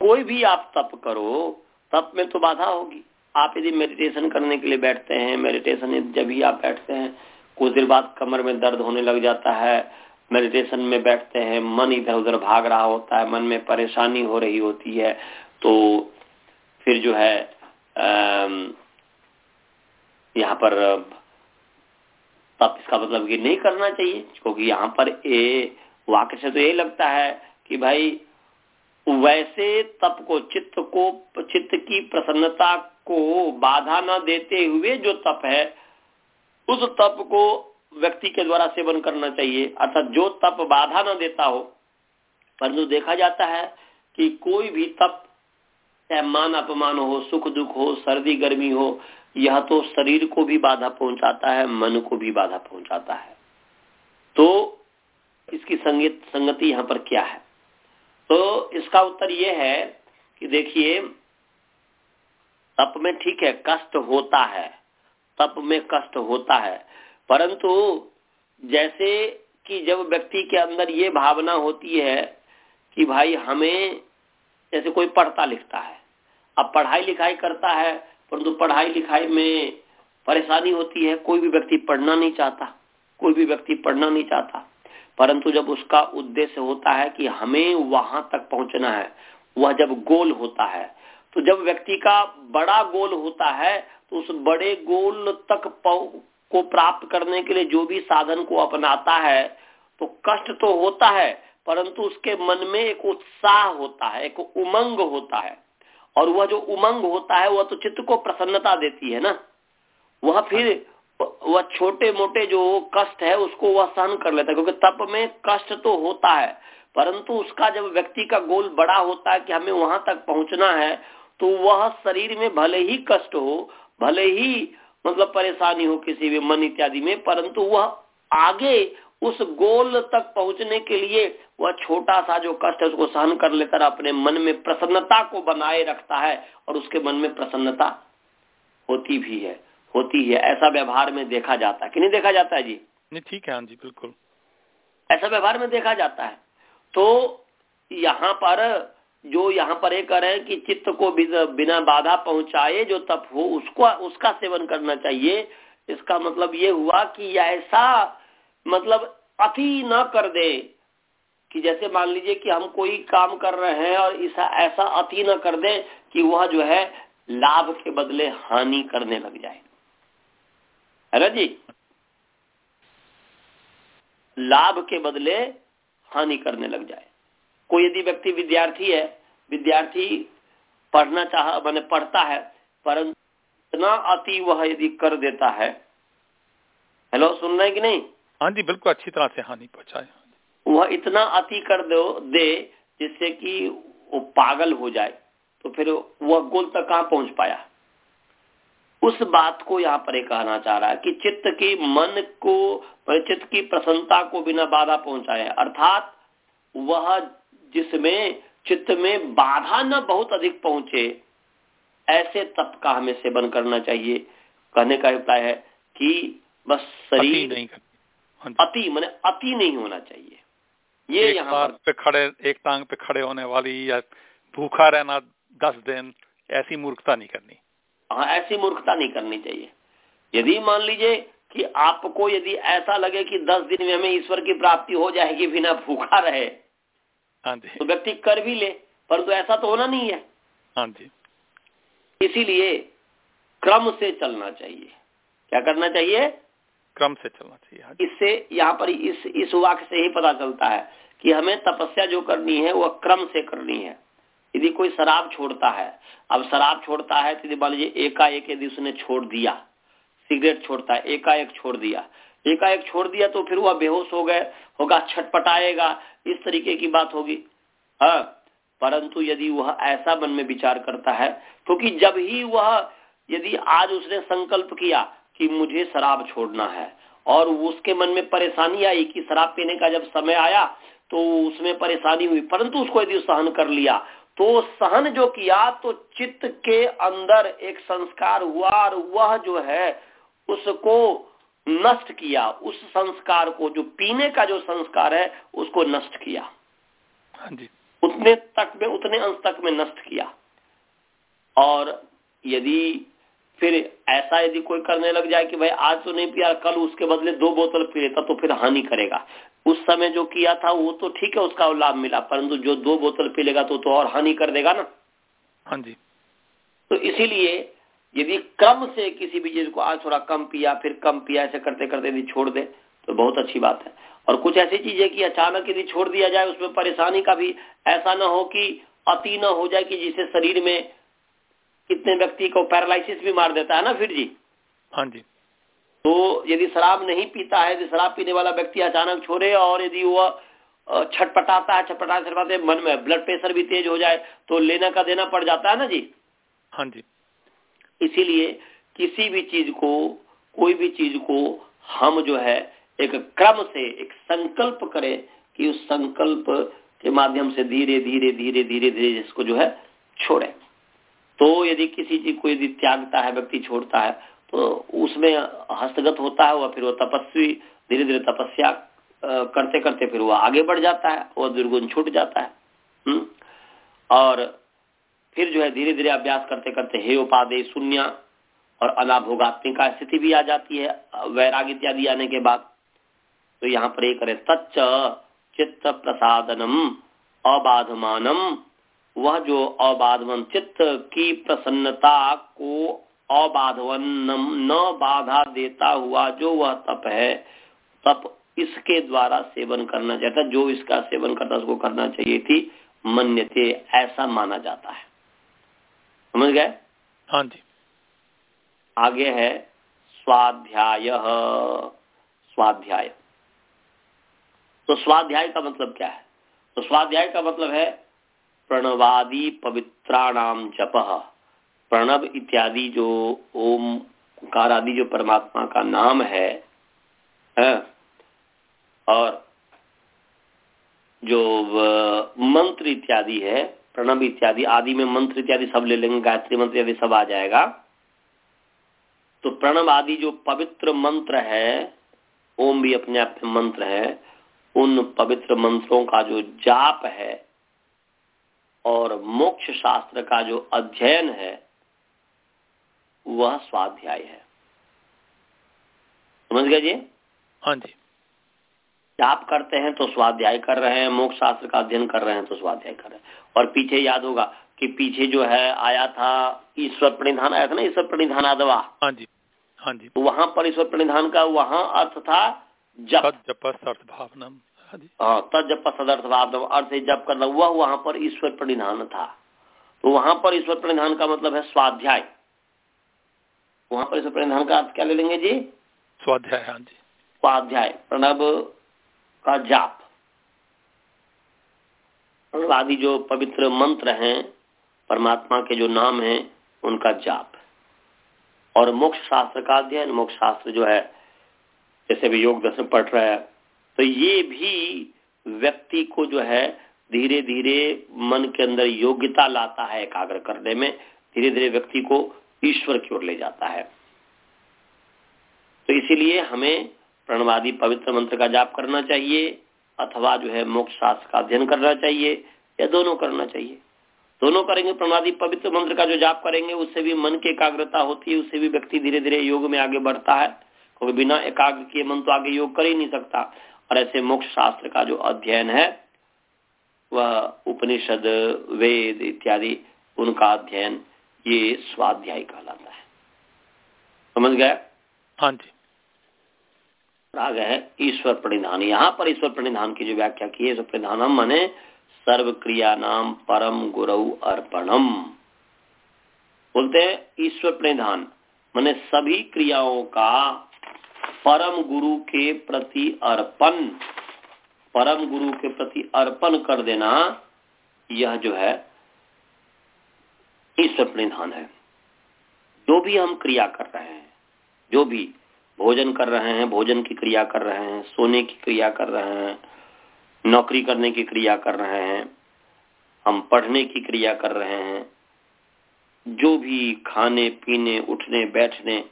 कोई भी आप तप करो तप में तो बाधा होगी। आप यदि मेडिटेशन करने के लिए बैठते हैं मेडिटेशन जब भी आप बैठते हैं कुछ देर बाद कमर में दर्द होने लग जाता है मेडिटेशन में बैठते हैं मन इधर उधर भाग रहा होता है मन में परेशानी हो रही होती है तो फिर जो है यहाँ पर तब इसका मतलब कि नहीं करना चाहिए, क्योंकि यहाँ पर ए, वाक्य से तो ये लगता है कि भाई, वैसे तप को, चित्त को, चित्त की प्रसन्नता को बाधा न देते हुए जो तप है, उस तप को व्यक्ति के द्वारा सेवन करना चाहिए। अर्थात जो तप बाधा न देता हो, परंतु देखा जाता है कि कोई भी तप चाहे मान अपमान हो, सुख दुख हो, सर्दी गर्मी हो, यह तो शरीर को भी बाधा पहुंचाता है, मन को भी बाधा पहुंचाता है। तो इसकी संगीत, संगति यहाँ पर क्या है? तो इसका उत्तर यह है कि देखिए, तप में ठीक है, कष्ट होता है, तप में कष्ट होता है, परंतु जैसे कि जब व्यक्ति के अंदर ये भावना होती है कि भाई हमें, जैसे कोई पढ़ता लिखता है अब पढ़ाई लिखाई करता है, परंतु पढ़ाई लिखाई में परेशानी होती है, कोई भी व्यक्ति पढ़ना नहीं चाहता, कोई भी व्यक्ति पढ़ना नहीं चाहता। परंतु जब उसका उद्देश्य होता है कि हमें वहाँ तक पहुँचना है, वह जब गोल होता है तो जब व्यक्ति का बड़ा गोल होता है तो उस बड़े गोल तक को प्राप्त करने के लिए जो भी साधन को अपनाता है तो कष्ट तो होता है, परंतु उसके मन में एक उत्साह होता है, एक उमंग होता है। और वह जो उमंग होता है, वह तो चित्त को प्रसन्नता देती है ना? वह फिर वह छोटे मोटे जो कष्ट है, उसको वह सहन कर लेता है, क्योंकि तप में कष्ट तो होता है, परंतु उसका जब व्यक्ति का गोल बड़ा होता है कि हमें वहाँ तक पहुँचना है तो वह शरीर में भले ही कष्ट हो, भले ही मतलब परेशानी हो किसी भी मन इत्यादि में, परंतु वह आगे उस गोल तक पहुँचने के लिए वह छोटा सा जो कष्ट है उसको सहन कर लेकर अपने मन में प्रसन्नता को बनाए रखता है और उसके मन में प्रसन्नता होती भी है होती है ऐसा व्यवहार में देखा जाता है। कि नहीं देखा जाता है जी? नहीं ठीक है हाँ जी बिल्कुल। ऐसा व्यवहार में देखा जाता है। तो यहाँ पर जो यहाँ पर एक कह रहे हैं कि चित्त को बिना बाधा पहुँचाए जो तप हो उसको उसका सेवन करना चाहिए। इसका मतलब ये हुआ कि ऐसा मतलब अति न कर दे कि जैसे मान लीजिए कि हम कोई काम कर रहे हैं और ऐसा ऐसा अति न कर दे कि वह जो है लाभ के बदले हानि करने लग जाए। है ना जी? लाभ के बदले हानि करने लग जाए। कोई यदि व्यक्ति विद्यार्थी है, विद्यार्थी पढ़ना चाह, मैंने पढ़ता है, परंतु इतना अति वह यदि कर देता है। हेलो, सुन रहे हैं कि नहीं? हाँ जी बिल्कुल अच्छी तरह से हानि पहुँचाए। वह इतना अति कर दो दे जिससे कि वो पागल हो जाए। तो फिर वह गोल तक कहाँ पहुँच पाया? उस बात को यहाँ पर कहना चाह रहा है कि चित्त की मन को चित्त की प्रसन्नता को बिना बाधा पहुँचाए। अर्थात वह जिसमें चित्त में बाधा न बहुत अधिक पहुँचे ऐसे तप का हमें सेवन करना चाहिए। कहने का अभिप्राय है कि बस शरीर नहीं अति मैंने अति नहीं होना चाहिए। ये यहाँ पे खड़े एक टांग पे खड़े होने वाली या भूखा रहना दस दिन ऐसी मूर्खता नहीं करनी। हाँ ऐसी मूर्खता नहीं करनी चाहिए। यदि मान लीजिए कि आपको यदि ऐसा लगे कि दस दिन में हमें ईश्वर की प्राप्ति हो जाएगी बिना भूखा रहे हाँ जी। तो व्यक्ति कर भी ले परंतु ऐसा तो होना नहीं है। हाँ जी। इसीलिए क्रम से चलना चाहिए। क्या करना चाहिए? क्रम से चलना चाहिए हाँ इससे यहाँ पर इस इस वाक्य से ही पता चलता है कि हमें तपस्या जो करनी है, वह क्रम से करनी है। यदि कोई शराब छोड़ता है, अब शराब छोड़ता है तो मान लीजिए एकाएक यदि उसने छोड़ दिया, सिगरेट छोड़ता है, एकाएक छोड़ दिया, एकाएक छोड़ दिया तो फिर वह बेहोश हो गए, होगा छटपटाएगा, इस तरीके की बात होगी। हाँ परंतु यदि वह ऐसा मन में विचार करता है, क्योंकि जब ही वह यदि आज उसने संकल्प किया कि मुझे शराब छोड़ना है। और उसके मन में परेशानी आई कि शराब पीने का जब समय आया तो उसमें परेशानी हुई। परंतु उसको यदि सहन कर लिया तो सहन जो किया तो चित्त के अंदर एक संस्कार हुआ और वह जो है उसको नष्ट किया। उस संस्कार को जो पीने का जो संस्कार है उसको नष्ट किया। हाँ जी। उतने तक में उतने अंश तक में नष्ट किया। और यदि फिर ऐसा यदि कोई करने लग जाए कि भाई आज तो नहीं पिया कल उसके बदले दो बोतल पी लेता तो फिर हानि करेगा। उस समय जो किया था वो तो ठीक है उसका लाभ मिला परंतु जो दो बोतल पी लेगा तो तो और हानि कर देगा ना। हाँ जी। तो इसीलिए यदि क्रम से किसी भी चीज़ को आज थोड़ा कम पिया फिर कम पिया ऐसे करते करते यदि छोड़ दे तो बहुत अच्छी बात है। और कुछ ऐसी चीज़ें कि अचानक यदि छोड़ दिया जाए उसमें परेशानी का भी ऐसा ना हो कि अति न हो जाए कि जिससे शरीर में कितने व्यक्ति को पैरालिसिस भी मार देता है ना फिर जी? हाँ जी। तो यदि शराब नहीं पीता है यदि शराब पीने वाला व्यक्ति अचानक छोड़े और यदि वह छटपटाता है छटपटा छटपटाते मन में ब्लड प्रेशर भी तेज हो जाए तो लेना का देना पड़ जाता है ना जी? हाँ जी। इसीलिए किसी भी चीज़ को कोई भी चीज़ को हम जो है एक क्रम से एक संकल्प करें कि उस संकल्प के माध्यम से धीरे धीरे धीरे धीरे धीरे इसको जो है छोड़े। तो यदि किसी चीज़ को यदि त्यागता है, व्यक्ति छोड़ता है तो उसमें हस्तगत होता है, वह फिर वो तपस्वी, धीरे धीरे तपस्या करते करते फिर वो आगे बढ़ जाता है, वह दुर्गुण छूट जाता है? हम्म? और फिर जो है धीरे धीरे अभ्यास करते करते हे उपाधे शून्य और अनाभोगात्मिका स्थिति भी आ जाती है वैराग इत्यादि आने के बाद तो यहाँ पर एक तच्च चित्त प्रसादनम अबाधमानम वह जो अबाधवन चित्त की प्रसन्नता को अबाधवन न बाधा देता हुआ जो वह तप है तप इसके द्वारा सेवन करना चाहता जो इसका सेवन करता उसको करना चाहिए थी मन्यते ऐसा माना जाता है। समझ गए? हाँ जी। आगे है स्वाध्याय स्वाध्याय। तो स्वाध्याय का मतलब क्या है? तो स्वाध्याय का मतलब है प्रणवादि पवित्राणाम जप। प्रणव इत्यादि जो ओम कार आदि जो परमात्मा का नाम है, है? और जो मंत्र इत्यादि है प्रणव इत्यादि आदि में मंत्र इत्यादि सब ले लेंगे गायत्री मंत्र इत्यादि सब आ जाएगा। तो प्रणव आदि जो पवित्र मंत्र है ओम भी अपने आप में मंत्र है उन पवित्र मंत्रों का जो जाप है और मोक्ष शास्त्र का जो अध्ययन है वह स्वाध्याय है। समझ गए जी? हाँ जी। जाप करते हैं तो स्वाध्याय कर रहे हैं मोक्ष शास्त्र का अध्ययन कर रहे हैं तो स्वाध्याय कर रहे हैं। और पीछे याद होगा कि पीछे जो है आया था ईश्वर प्रणिधान आया था ना ईश्वर प्रणिधान आदवा हाँ जी हाँ जी। वहाँ पर ईश्वर प्रणिधान का वहाँ अर्थ था जप। जप अर्थ भावना हाँ तद सदर्थ भाव अर्थ जप करना वह वहाँ पर ईश्वर प्रणिधान था। तो वहाँ पर ईश्वर प्रणिधान का मतलब है स्वाध्याय। वहाँ पर ईश्वर प्रणिधान का अर्थ क्या ले लेंगे जी? स्वाध्याय हाँ जी। स्वाध्याय प्रणब का जाप। आदि जो पवित्र मंत्र हैं परमात्मा के जो नाम हैं उनका जाप। और मोक्ष शास्त्र का अध्ययन मोक्ष शास्त्र जो है जैसे भी योग दर्शन पढ़ रहा है व्यक्ति को जो है धीरे धीरे मन के अंदर योग्यता लाता है एकाग्र करने में धीरे धीरे व्यक्ति को ईश्वर की ओर ले जाता है। तो इसीलिए हमें प्रणवादी पवित्र मंत्र का जाप करना चाहिए, अथवा जो है मोक्ष शास्त्र का अध्ययन करना चाहिए, या दोनों करना चाहिए। दोनों करेंगे प्रमादी पवित्र मंत्र का जो जाप करेंगे, उससे भी मन की एकाग्रता होती है, उससे भी व्यक्ति धीरे धीरे योग में आगे बढ़ता है, क्योंकि बिना एकाग्र किए मन तो आगे योग कर ही नहीं सकता। और ऐसे मोक्ष शास्त्र का जो अध्ययन है वह उपनिषद वेद इत्यादि उनका अध्ययन ये स्वाध्याय कहलाता है। समझ गया हाँ जी। आ गए ईश्वर प्रणिधान। यहाँ पर ईश्वर प्रणिधान की जो व्याख्या की है प्रणिधानम मने सर्व क्रिया नाम परम गुरु अर्पणम। बोलते हैं ईश्वर प्रणिधान मैंने सभी क्रियाओं का परम गुरु के प्रति अर्पण, परम गुरु के प्रति अर्पण कर देना, यह जो है ईश्वर प्रणिधान है। जो भी हम क्रिया कर रहे हैं, जो भी भोजन कर रहे हैं, भोजन की क्रिया कर रहे हैं, सोने की क्रिया कर रहे हैं, नौकरी करने की क्रिया कर रहे हैं, हम पढ़ने की क्रिया कर रहे हैं, जो भी खाने, पीने, उठने, बैठने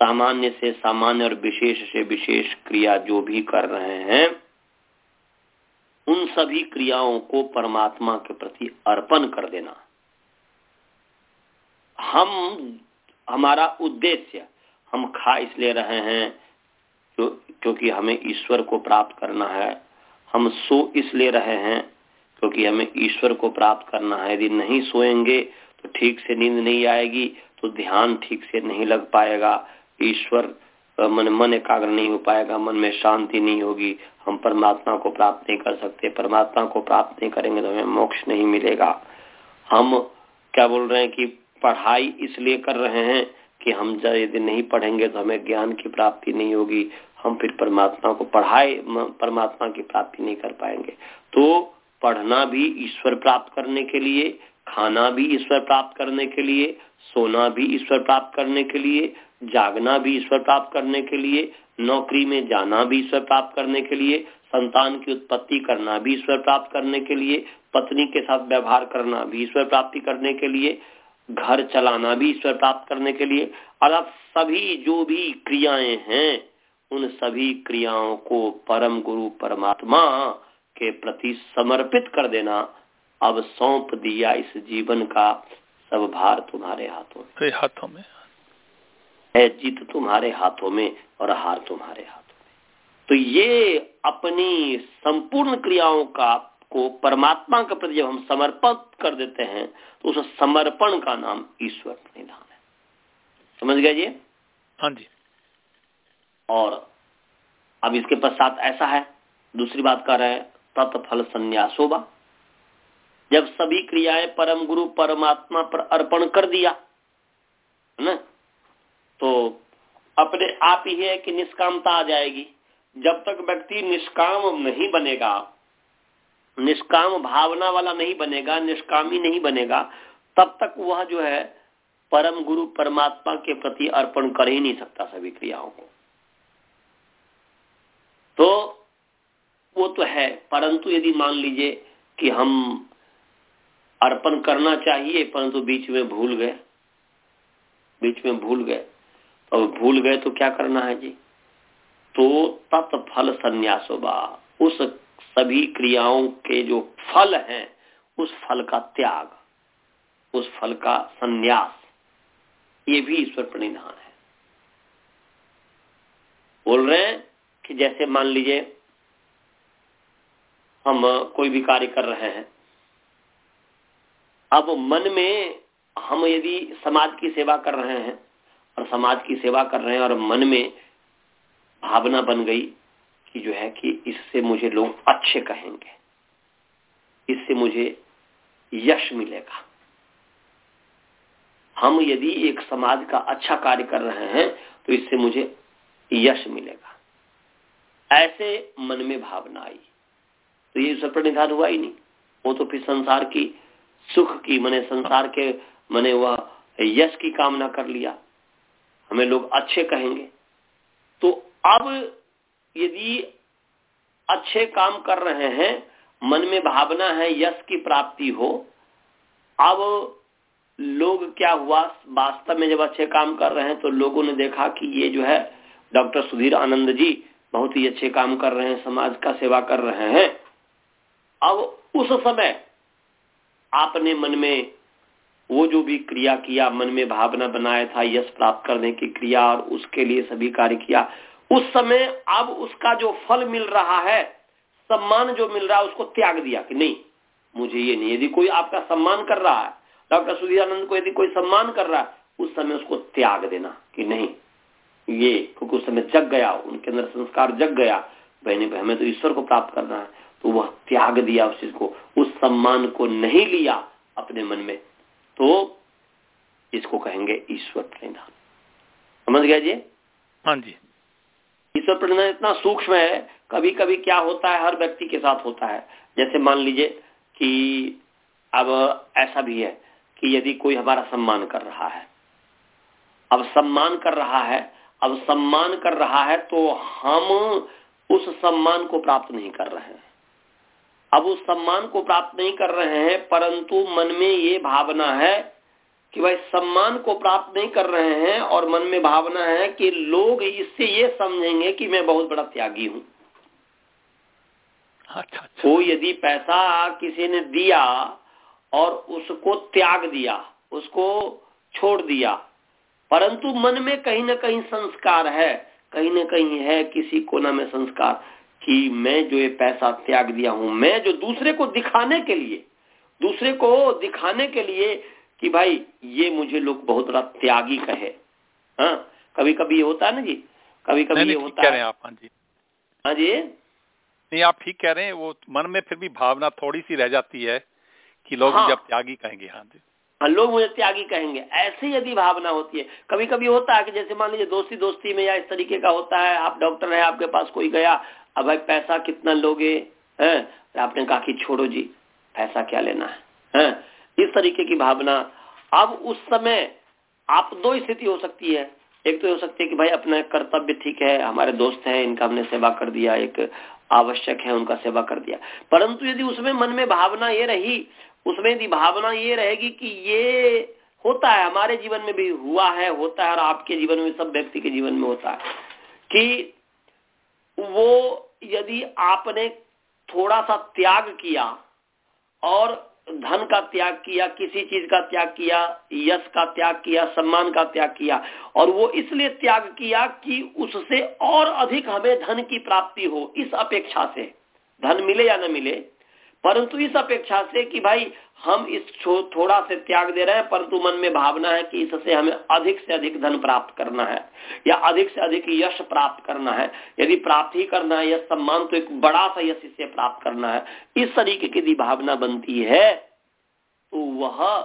सामान्य से सामान्य और विशेष से विशेष क्रिया जो भी कर रहे हैं, उन सभी क्रियाओं को परमात्मा के प्रति अर्पण कर देना। हम, हमारा उद्देश्य, हम खा इसलिए रहे हैं क्योंकि हमें ईश्वर को प्राप्त करना है। हम सो इसलिए रहे हैं क्योंकि हमें ईश्वर को प्राप्त करना है। यदि नहीं सोएँगे तो ठीक से नींद नहीं आएगी तो ध्यान ठीक से नहीं लग पाएगा। ईश्वर मन मन एकाग्र नहीं हो पाएगा, मन में शांति नहीं होगी। हम परमात्मा को प्राप्त नहीं कर सकते। परमात्मा को प्राप्त नहीं करेंगे तो हमें मोक्ष नहीं मिलेगा। हम क्या बोल रहे हैं कि पढ़ाई इसलिए कर रहे हैं कि हम यदि नहीं पढ़ेंगे तो हमें ज्ञान की प्राप्ति नहीं होगी। हम फिर परमात्मा को पढ़ाए परमात्मा की प्राप्ति नहीं कर पाएँगे। तो पढ़ना भी ईश्वर प्राप्त करने के लिए, खाना भी ईश्वर प्राप्त करने के लिए, सोना भी ईश्वर प्राप्त करने के लिए जागना भी ईश्वर प्राप्त करने के लिए, नौकरी में जाना भी ईश्वर प्राप्त करने के लिए, संतान की उत्पत्ति करना भी ईश्वर प्राप्त करने के लिए, पत्नी के साथ व्यवहार करना भी ईश्वर प्राप्ति करने के लिए, घर चलाना भी ईश्वर प्राप्त करने के लिए, और अब सभी जो भी क्रियाएँ हैं, उन सभी क्रियाओं को परम गुरु परमात्मा के प्रति समर्पित कर देना, अब सौंप दिया इस जीवन का, सब भार तुम्हारे हाथों में। हाथों में। है जीत तुम्हारे हाथों में और हार तुम्हारे हाथों में। तो ये अपनी संपूर्ण क्रियाओं का को परमात्मा के प्रति जब हम समर्पित कर देते हैं तो उस समर्पण का नाम ईश्वर प्रणिधान है। समझ गए जी? हाँ जी। और अब इसके पश्चात ऐसा है दूसरी बात कर रहे हैं तत्फल संन्यासोबा जब सभी क्रियाएँ परम गुरु परमात्मा पर अर्पण कर दिया है ना? तो अपने आप ही है कि निष्कामता आ जाएगी। जब तक व्यक्ति निष्काम नहीं बनेगा, निष्काम भावना वाला नहीं बनेगा, निष्कामी नहीं बनेगा, तब तक वह जो है परम गुरु परमात्मा के प्रति अर्पण कर ही नहीं सकता सभी क्रियाओं को। तो वो तो है, परंतु यदि मान लीजिए कि हम अर्पण करना चाहिए, परंतु बीच में भूल गए, बीच में भूल गए अब भूल गए तो क्या करना है जी? तो तत्फल संन्यासोबा उस सभी क्रियाओं के जो फल हैं, उस फल का त्याग, उस फल का संन्यास, ये भी ईश्वर प्रणिधान है। बोल रहे हैं कि जैसे मान लीजिए, हम कोई भी कार्य कर रहे हैं, अब मन में हम यदि समाज की सेवा कर रहे हैं और समाज की सेवा कर रहे हैं और मन में भावना बन गई कि जो है कि इससे मुझे लोग अच्छे कहेंगे। इससे मुझे यश मिलेगा। हम यदि एक समाज का अच्छा कार्य कर रहे हैं तो इससे मुझे यश मिलेगा। ऐसे मन में भावना आई। तो ये सब निधान हुआ ही नहीं। वो तो फिर संसार की सुख की, मने संसार के मने वह यश की कामना कर लिया। हमें लोग अच्छे कहेंगे। तो अब यदि अच्छे काम कर रहे हैं, मन में भावना है, यश की प्राप्ति हो, अब लोग क्या हुआ? वास्तव में जब अच्छे काम कर रहे हैं तो लोगों ने देखा कि ये जो है, डॉक्टर सुधीर आनंद जी बहुत ही अच्छे काम कर रहे हैं, समाज का सेवा कर रहे हैं। अब उस समय आपने मन में वो जो भी क्रिया किया, मन में भावना बनाया था, यश प्राप्त करने की क्रिया और उसके लिए सभी कार्य किया, उस समय अब उसका जो फल मिल रहा है, सम्मान जो मिल रहा है, उसको त्याग दिया कि नहीं, मुझे ये नहीं, यदि कोई आपका सम्मान कर रहा है, डॉक्टर सुधीरानंद को यदि कोई सम्मान कर रहा है, उस समय उसको त्याग देना कि नहीं, ये क्योंकि उस समय जग गया, उनके अंदर संस्कार जग गया बहने हमें तो ईश्वर को प्राप्त करना है तो वह त्याग दिया उस चीज़ को, उस सम्मान को नहीं लिया अपने मन में। तो इसको कहेंगे ईश्वर प्रणिधान। समझ गया जी? हाँ जी। ईश्वर प्रणिधान इतना सूक्ष्म है कभी कभी क्या होता है हर व्यक्ति के साथ होता है। जैसे मान लीजिए कि अब ऐसा भी है कि यदि कोई हमारा सम्मान कर रहा है अब सम्मान कर रहा है अब सम्मान कर रहा है तो हम उस सम्मान को प्राप्त नहीं कर रहे हैं। अब उस सम्मान को प्राप्त नहीं कर रहे हैं परंतु मन में ये भावना है कि भाई सम्मान को प्राप्त नहीं कर रहे हैं और मन में भावना है कि लोग इससे ये समझेंगे कि मैं बहुत बड़ा त्यागी हूँ अच्छा, अच्छा। वो यदि पैसा किसी ने दिया और उसको त्याग दिया उसको छोड़ दिया परंतु मन में कहीं ना कहीं संस्कार है कहीं ना कहीं है किसी कोना में संस्कार कि मैं जो ये पैसा त्याग दिया हूँ मैं जो दूसरे को दिखाने के लिए दूसरे को दिखाने के लिए कि भाई ये मुझे लोग बहुत बड़ा त्यागी कहे। हाँ कभी कभी ये होता है ना जी? कभी कभी ये होता है। आप हाँ जी। हाँ जी? नहीं आप ठीक कह रहे हैं वो मन में फिर भी भावना थोड़ी सी रह जाती है कि लोग हाँ, जब त्यागी कहेंगे हाँ जी। हाँ लोग मुझे त्यागी कहेंगे ऐसी यदि भावना होती है। कभी कभी होता है कि जैसे मान लीजिए दोस्ती दोस्ती में या इस तरीके का होता है आप डॉक्टर है आपके पास कोई गया अब भाई पैसा कितना लोगे? है? आपने कहा कि छोड़ो जी, पैसा क्या लेना है? हैं? इस तरीके की भावना। अब उस समय आप दो स्थिति हो सकती है। एक तो हो सकती है कि भाई अपना कर्तव्य ठीक है, हमारे दोस्त हैं, इनका हमने सेवा कर दिया, एक आवश्यक है, उनका सेवा कर दिया। परंतु यदि उसमें मन में भावना ये रही, उसमें यदि भावना ये रहेगी कि ये होता है, हमारे जीवन में भी हुआ है, होता है, और आपके जीवन में सब व्यक्ति के जीवन में होता है, कि वो यदि आपने थोड़ा सा त्याग किया और धन का त्याग किया, किसी चीज़ का त्याग किया, यश का त्याग किया, सम्मान का त्याग किया, और वो इसलिए त्याग किया कि उससे और अधिक हमें धन की प्राप्ति हो इस अपेक्षा से। धन मिले या न मिले परंतु इस अपेक्षा से कि भाई, हम इस थोड़ा से त्याग दे रहे हैं, परंतु मन में भावना है कि इससे हमें अधिक से अधिक धन प्राप्त करना है, या अधिक से अधिक यश प्राप्त करना है। यदि प्राप्त ही करना है यश सम्मान तो एक बड़ा सा यश इससे प्राप्त करना है। इस तरीके की यदि भावना बनती है तो वह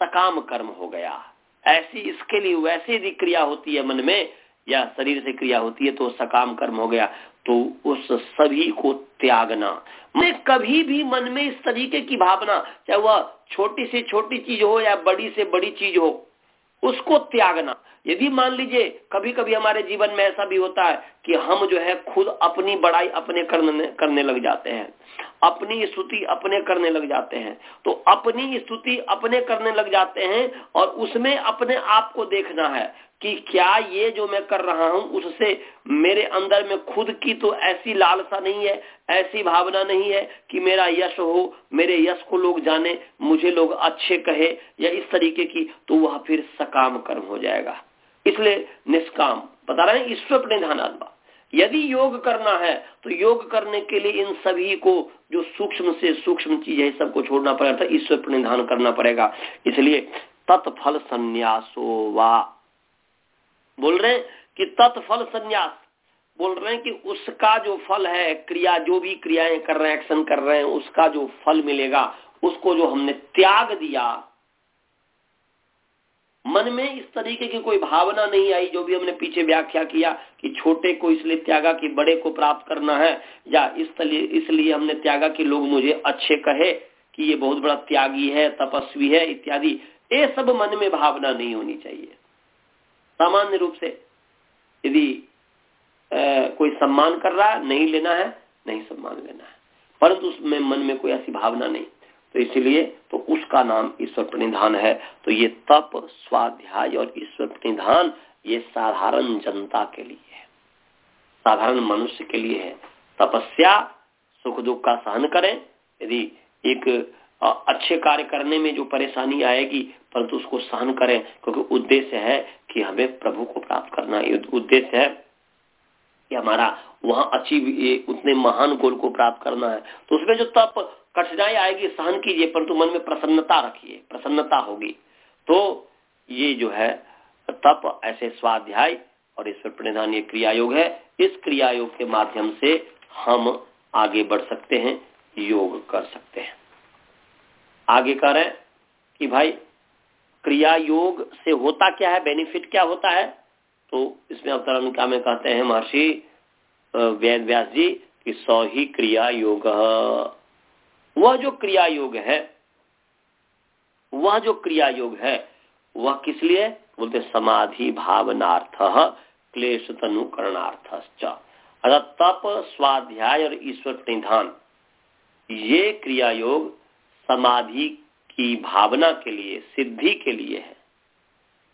सकाम कर्म हो गया। ऐसी इसके लिए वैसी यदि क्रिया होती है मन में या शरीर से क्रिया होती है तो सकाम कर्म हो गया तो उस सभी को त्यागना। मैं कभी भी मन में इस तरीके की भावना, चाहे वह छोटी से छोटी चीज़ हो या बड़ी से बड़ी चीज़ हो, उसको त्यागना। यदि मान लीजिए कभी कभी हमारे जीवन में ऐसा भी होता है कि हम जो है खुद अपनी बड़ाई अपने करने करने लग जाते हैं। अपनी स्तुति अपने करने लग जाते हैं। तो अपनी स्तुति अपने करने लग जाते हैं और उसमें अपने आप को देखना है कि क्या ये जो मैं कर रहा हूँ, उससे मेरे अंदर में खुद की तो ऐसी लालसा नहीं है, ऐसी भावना नहीं है कि मेरा यश हो, मेरे यश को लोग जाने, मुझे लोग अच्छे कहे या इस तरीके की तो वह फिर सकाम कर्म हो जाएगा। इसलिए निष्काम। बता रहे हैं, ईश्वर प्रणिधानात्मा यदि योग करना है तो योग करने के लिए इन सभी को जो सूक्ष्म से सूक्ष्म चीज़ है, सबको छोड़ना पड़ेगा ईश्वर प्रणिधान करना पड़ेगा। इसलिए तत्फल संन्यासो वा। बोल रहे हैं कि तत्फल संन्यास। बोल रहे हैं कि उसका जो फल है, क्रिया, जो भी क्रियाएँ कर रहे हैं एक्शन कर रहे हैं, उसका जो फल मिलेगा, उसको जो हमने त्याग दिया मन में इस तरीके की कोई भावना नहीं आई जो भी हमने पीछे व्याख्या किया कि छोटे को इसलिए त्यागा कि बड़े को प्राप्त करना है, या इस इसलिए हमने त्यागा कि लोग मुझे अच्छे कहे कि ये बहुत बड़ा त्यागी है, तपस्वी है, इत्यादि। ये सब मन में भावना नहीं होनी चाहिए। सामान्य रूप से यदि कोई सम्मान कर रहा है, नहीं लेना है, नहीं सम्मान लेना है। परंतु उसमें मन में कोई ऐसी भावना नहीं। तो इसलिए तो उसका नाम ईश्वर प्रणिधान है। तो ये तप, स्वाध्याय और ईश्वर प्रणिधान ये साधारण जनता के लिए है। साधारण मनुष्य के लिए है। तपस्या, सुख दुख का सहन करें। यदि एक अच्छे कार्य करने में जो परेशानी आएगी, परंतु उसको सहन करें, क्योंकि उद्देश्य है कि हमें प्रभु को प्राप्त करना उद्देश्य है कि हमारा वहाँ अच्छी उतने महान गोल को प्राप्त करना है तो उसमें जो तप कठिनाई आएगी, सहन कीजिए, परंतु मन में प्रसन्नता रखिए, प्रसन्नता होगी। तो ये जो है, तप ऐसे स्वाध्याय और ईश्वर प्रणिधान ये क्रिया योग है। इस क्रिया योग के माध्यम से हम आगे बढ़ सकते हैं, योग कर सकते हैं। आगे कह रहे कि भाई क्रिया योग से होता क्या है बेनिफिट क्या होता है? तो इसमें अवतरणिका में कहते हैं महर्षि वेद व्यास जी कि सौ ही क्रिया योग वह जो क्रिया योग है, वह जो क्रिया योग है, वह किस लिए? बोलते समाधि भावनार्थ, क्लेश तनुकरणार्थ अर्थात तप, स्वाध्याय और ईश्वर निधान, ये क्रिया योग समाधि की भावना के लिए, सिद्धि के लिए है।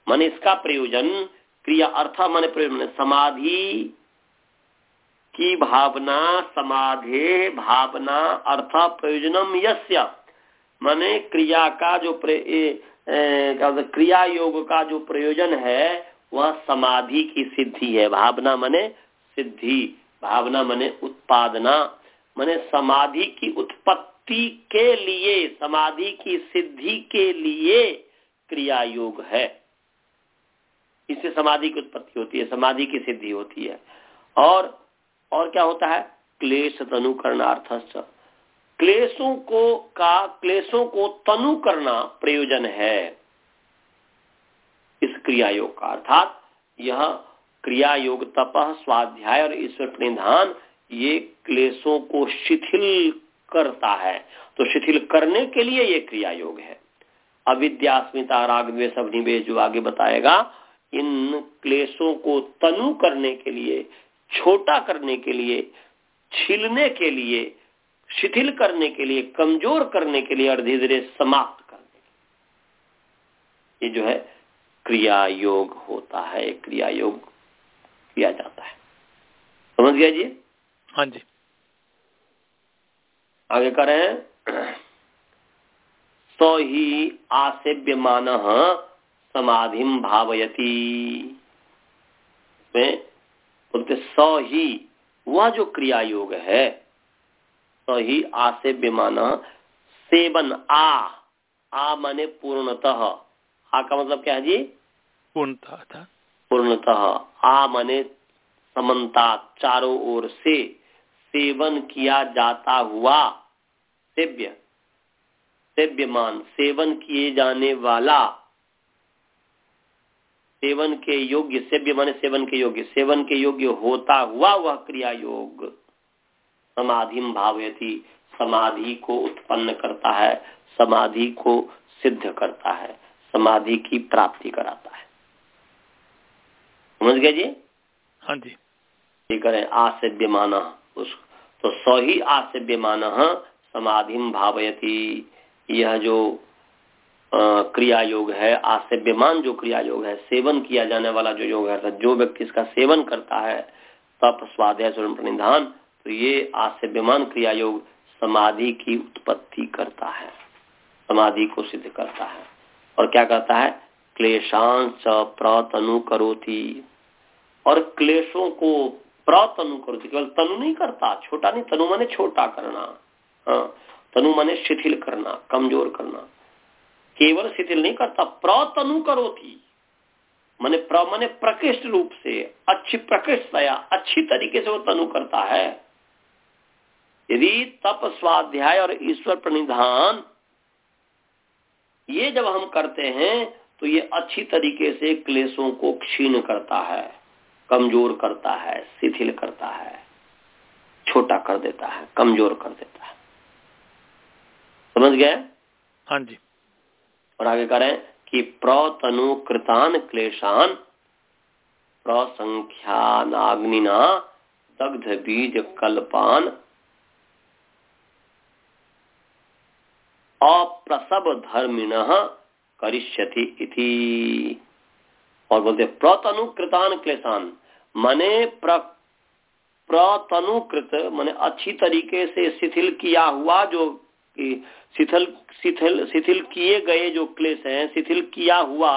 मन इसका प्रयोजन, क्रिया अर्थ मन प्रयोजन, समाधि की भावना समाधे भावना अर्थ प्रयोजनम यस्य। माने क्रिया का जो क्रिया योग का जो प्रयोजन है, वह समाधि की सिद्धि है। भावना मने सिद्धि, भावना मने उत्पादना। मने समाधि की उत्पत्ति के लिए, समाधि की सिद्धि के लिए क्रिया योग है। इससे समाधि की उत्पत्ति होती है, समाधि की सिद्धि होती है। और और क्या होता है? क्लेश तनुकरणार्थ क्लेशों को का, क्लेशों को तनु करना प्रयोजन है। इस क्रिया योग का अर्थात यह क्रिया योग तप, स्वाध्याय और ईश्वर प्रणिधान, ये क्लेशों को शिथिल करता है। तो शिथिल करने के लिए ये क्रिया योग है अविद्यास्मिता राग, द्वेष जो आगे बताएगा, इन क्लेशों को तनु करने के लिए छोटा करने के लिए छीलने के लिए शिथिल करने के लिए कमज़ोर करने के लिए और धीरे धीरे समाप्त करने के लिए। ये जो है क्रिया योग होता है क्रिया योग किया जाता है। समझ गया जी? हाँ जी। आगे करें सो ही आसेव्य मान समाधि भावयती। में बोलते सौ ही वह जो क्रिया योग है तो ही आसेव्यमान सेवन आ। आ माने पूर्णतः। आ का मतलब क्या है जी? पूर्णतः पूर्णतः। आ माने समन्ता चारों ओर से सेवन किया जाता हुआ। सेव्य। सेव्यमान सेवन किए जाने वाला सेवन के योग्य सेव्य माने सेवन के योग्य सेवन के योग्य होता हुआ वह क्रिया योग समाधि भावयती समाधि को उत्पन्न करता है समाधि को सिद्ध करता है समाधि की प्राप्ति कराता है। समझ गए जी? हाँ जी। ये करें आसेव्यमान उस तो सौ ही आसेव्यमान समाधि भावयती। यह जो क्रिया योग है, आसेव्यमान जो क्रिया योग है, सेवन किया जाने वाला जो योग है जो व्यक्ति इसका सेवन करता है, तप, स्वाध्याय स्वर्ण प्रणिधान तो ये आसेव्यमान क्रिया योग समाधि की उत्पत्ति करता है, समाधि को सिद्ध करता है। और क्या करता है? क्लेशांश प्रतनु करोती। और क्लेशों को प्रतनु करोती, केवल तनु नहीं करता, छोटा नहीं, तनु माने छोटा करना हाँ तनु माने शिथिल करना, कमज़ोर करना। केवल शिथिल नहीं करता, प्रतनु करोती। मैंने प्र, मैंने प्रकृष्ट रूप से, अच्छी प्रकृष्टया अच्छी तरीके से वो तनु करता है। यदि तप स्वाध्याय और ईश्वर प्रणिधान, ये जब हम करते हैं तो ये अच्छी तरीके से क्लेशों को क्षीण करता है, कमज़ोर करता है, शिथिल करता है, छोटा कर देता है, कमज़ोर कर देता है। समझ गए? हाँ जी। और आगे करें कि प्रतनु कृतान क्लेशान, प्रसंख्यानाग्निना दग्ध बीज कल्पान, अप्रसव धर्मिण करिष्यति इति। और बोलते प्रतनुकृतान क्लेशान, मने प्र, प्रतनुकृत, मैंने अच्छी तरीके से शिथिल किया हुआ जो शिथिल शिथिल शिथिल किए गए जो क्लेश हैं, शिथिल किया हुआ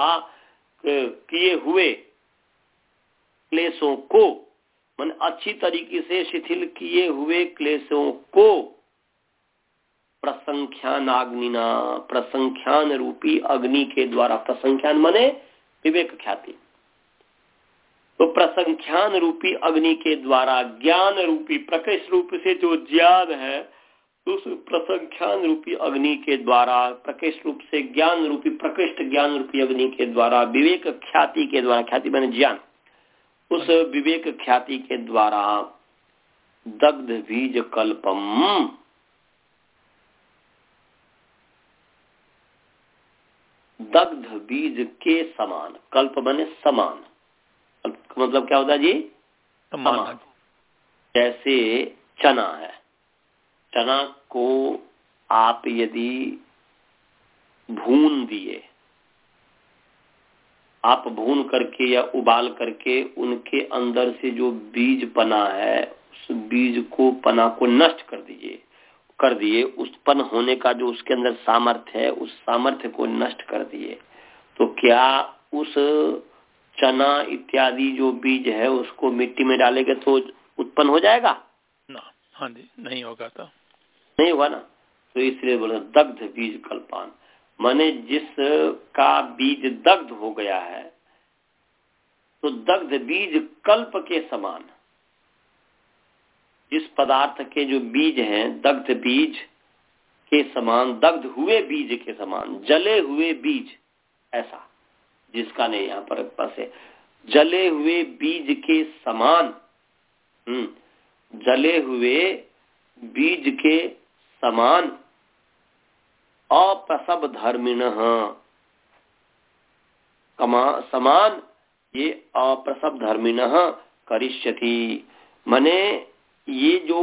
किए हुए क्लेशों को, मन अच्छी तरीके से शिथिल किए हुए क्लेशों को प्रसंख्यान अग्निना प्रसंख्यान रूपी अग्नि के द्वारा, प्रसंख्यान मने विवेक ख्याति। तो प्रसंख्यान रूपी अग्नि के द्वारा ज्ञान रूपी प्रकृष्ट रूप से जो ज्ञान है उस प्रसंख्यान रूपी अग्नि के द्वारा प्रकृष्ट रूप से ज्ञान रूपी प्रकृष्ट ज्ञान रूपी अग्नि के द्वारा विवेक ख्याति के द्वारा ख्याति मैंने ज्ञान उस विवेक ख्याति के द्वारा दग्ध बीज कल्पम। दग्ध बीज के समान कल्प बने समान। मतलब क्या होता है जी? समान। जैसे चना है। चना को आप यदि भून दिए, आप भून करके या उबाल करके उनके अंदर से जो बीज पना है, उस बीज को, पना को नष्ट कर दीजिए, कर दिए उत्पन्न होने का जो उसके अंदर सामर्थ्य है, उस सामर्थ्य को नष्ट कर दिए। तो क्या उस चना इत्यादि जो बीज है, उसको मिट्टी में डालेंगे तो उत्पन्न हो जाएगा? ना हाँ जी, नहीं होगा तो। नहीं हुआ ना? तो इसलिए बोले दग्ध बीज कल्पान। माने जिस का बीज दग्ध हो गया है तो दग्ध बीज कल्प के समान। जिस पदार्थ के जो बीज हैं दग्ध बीज के समान दग्ध हुए बीज के समान जले हुए बीज ऐसा जिसका नहीं यहाँ पर पास है। जले हुए बीज के समान हम्म, जले हुए बीज के समान। अप्रसव धर्मिण समान, ये अप्रसव धर्मिण करिष्यति। मने ये जो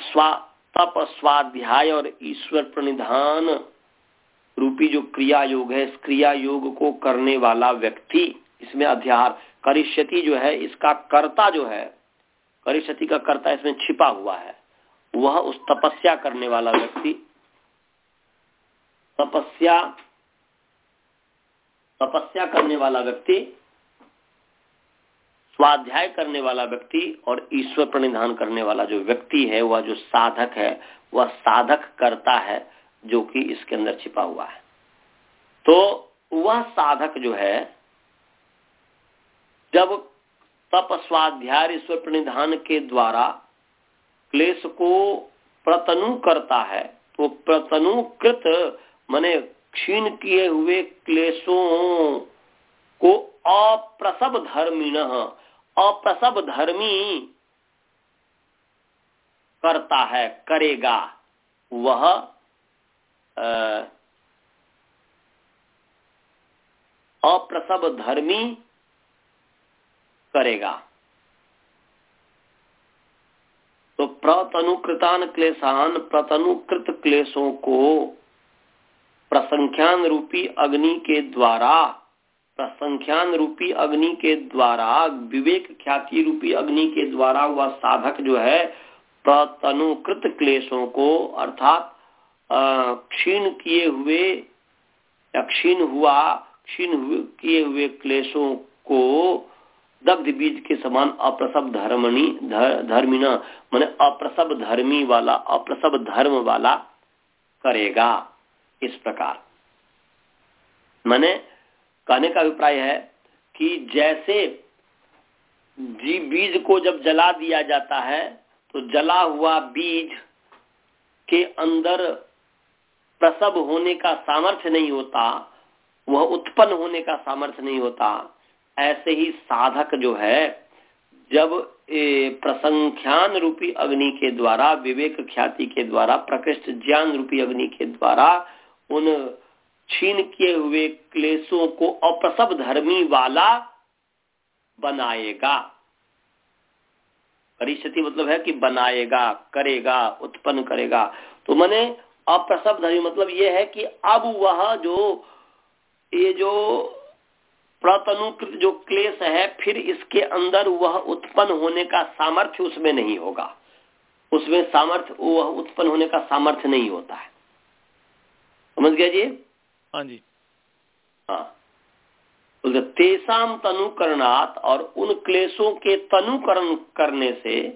स्वा तप स्वाध्याय और ईश्वर प्रणिधान रूपी जो क्रिया योग है, इस क्रिया योग को करने वाला व्यक्ति, इसमें अध्यार करिष्यति जो है, इसका कर्ता जो है करिष्यति का कर्ता इसमें छिपा हुआ है। वह उस तपस्या करने वाला व्यक्ति, तपस्या तपस्या करने वाला व्यक्ति, स्वाध्याय करने वाला व्यक्ति और ईश्वर प्रणिधान करने वाला जो व्यक्ति है, वह जो साधक है, वह साधक करता है जो कि इसके अंदर छिपा हुआ है। तो वह साधक जो है, जब तप स्वाध्याय ईश्वर प्रणिधान के द्वारा क्लेश को प्रतनु करता है तो प्रतनु कृत मने क्षीण किए हुए क्लेशों को अप्रसव धर्मीण, अप्रसव धर्मी करता है, करेगा। वह अप्रसव धर्मी करेगा। तो प्रतनुकृतान क्लेशान, प्रतनुकृत क्लेशों को प्रसंख्यान रूपी अग्नि के द्वारा, प्रसंख्यान रूपी अग्नि के द्वारा, विवेक ख्याति रूपी अग्नि के द्वारा वह साधक जो है, प्रतनुकृत क्लेशों को अर्थात क्षीण किए हुए क्षीण हुआ, क्षीण किए हुए क्लेशों को दग्ध बीज के समान अप्रसव धर्मणी धर्मिना मैंने अप्रसव धर्मी वाला, अप्रसव धर्म वाला करेगा इस प्रकार। मैंने कहने का अभिप्राय है कि जैसे जी बीज को जब जला दिया जाता है तो जला हुआ बीज के अंदर प्रसव होने का सामर्थ्य नहीं होता, वह उत्पन्न होने का सामर्थ्य नहीं होता ऐसे ही साधक जो है, जब प्रसंख्यान रूपी अग्नि के द्वारा, विवेक ख्याति के द्वारा, प्रकृष्ट ज्ञान रूपी अग्नि के द्वारा, उन छीन किए हुए क्लेशों को अप्रसव धर्मी वाला बनाएगा। परिस्थिति मतलब है कि बनाएगा, करेगा, उत्पन्न करेगा। तो मैंने अप्रसव धर्मी मतलब ये है कि अब वह जो, ये जो प्रतनुकृत जो क्लेश है फिर इसके अंदर वह उत्पन्न होने का सामर्थ्य उसमें नहीं होगा। उसमें सामर्थ्य वह उत्पन्न होने का सामर्थ्य नहीं होता है। समझ गया जी? हाँ जी। हाँ। तेसाम तनुकरणात और उन क्लेशों के तनुकरण करने से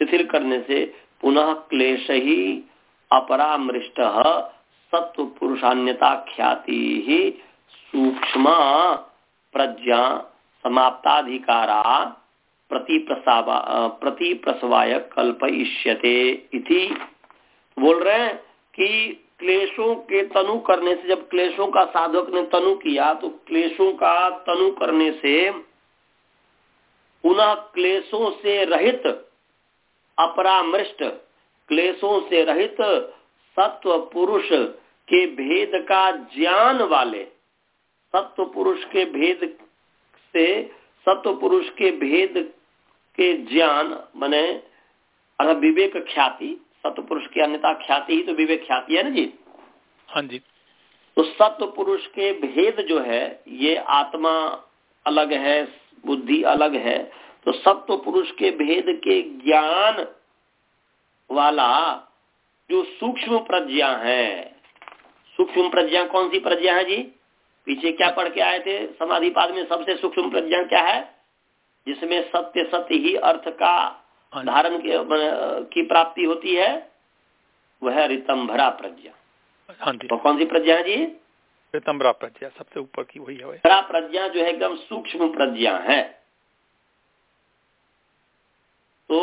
शिथिल करने से पुनः क्लेश ही अपरामृष्ट सत्व पुरुषान्यता ख्याति ही सूक्ष्म प्रज्ञा समाप्ताधिकारा प्रति प्रसावा प्रति प्रसवाय कल्पयिष्यते इति। बोल रहे हैं कि क्लेशों के तनु करने से, जब क्लेशों का साधक ने तनु किया तो क्लेशों का तनु करने से, पुनः क्लेशों से रहित अपरामृष्ट, क्लेशों से रहित सत्व पुरुष के भेद का ज्ञान वाले सत्व पुरुष के भेद से सत्व पुरुष के भेद के ज्ञान अर्थात विवेक ख्याति सत्य पुरुष की अन्यता ख्याति ही तो विवेक ख्याति है ना जी? हाँ जी। तो सत्य पुरुष के भेद जो है ये आत्मा अलग है बुद्धि अलग है तो सत्य पुरुष के भेद के ज्ञान वाला जो सूक्ष्म प्रज्ञा है सूक्ष्म प्रज्ञा कौन सी प्रज्ञा है जी? पीछे क्या पढ़ के आए थे? समाधि समाधिपाद में सबसे सूक्ष्म प्रज्ञा क्या है? जिसमें सत्य सत्य ही अर्थ का धारण की प्राप्ति होती है वह रितंभरा प्रज्ञा। हाँ तो कौन सी प्रज्ञा जी? रितंभरा प्रज्ञा सबसे ऊपर की वही है प्रज्ञा जो है एकदम सूक्ष्म प्रज्ञा है। तो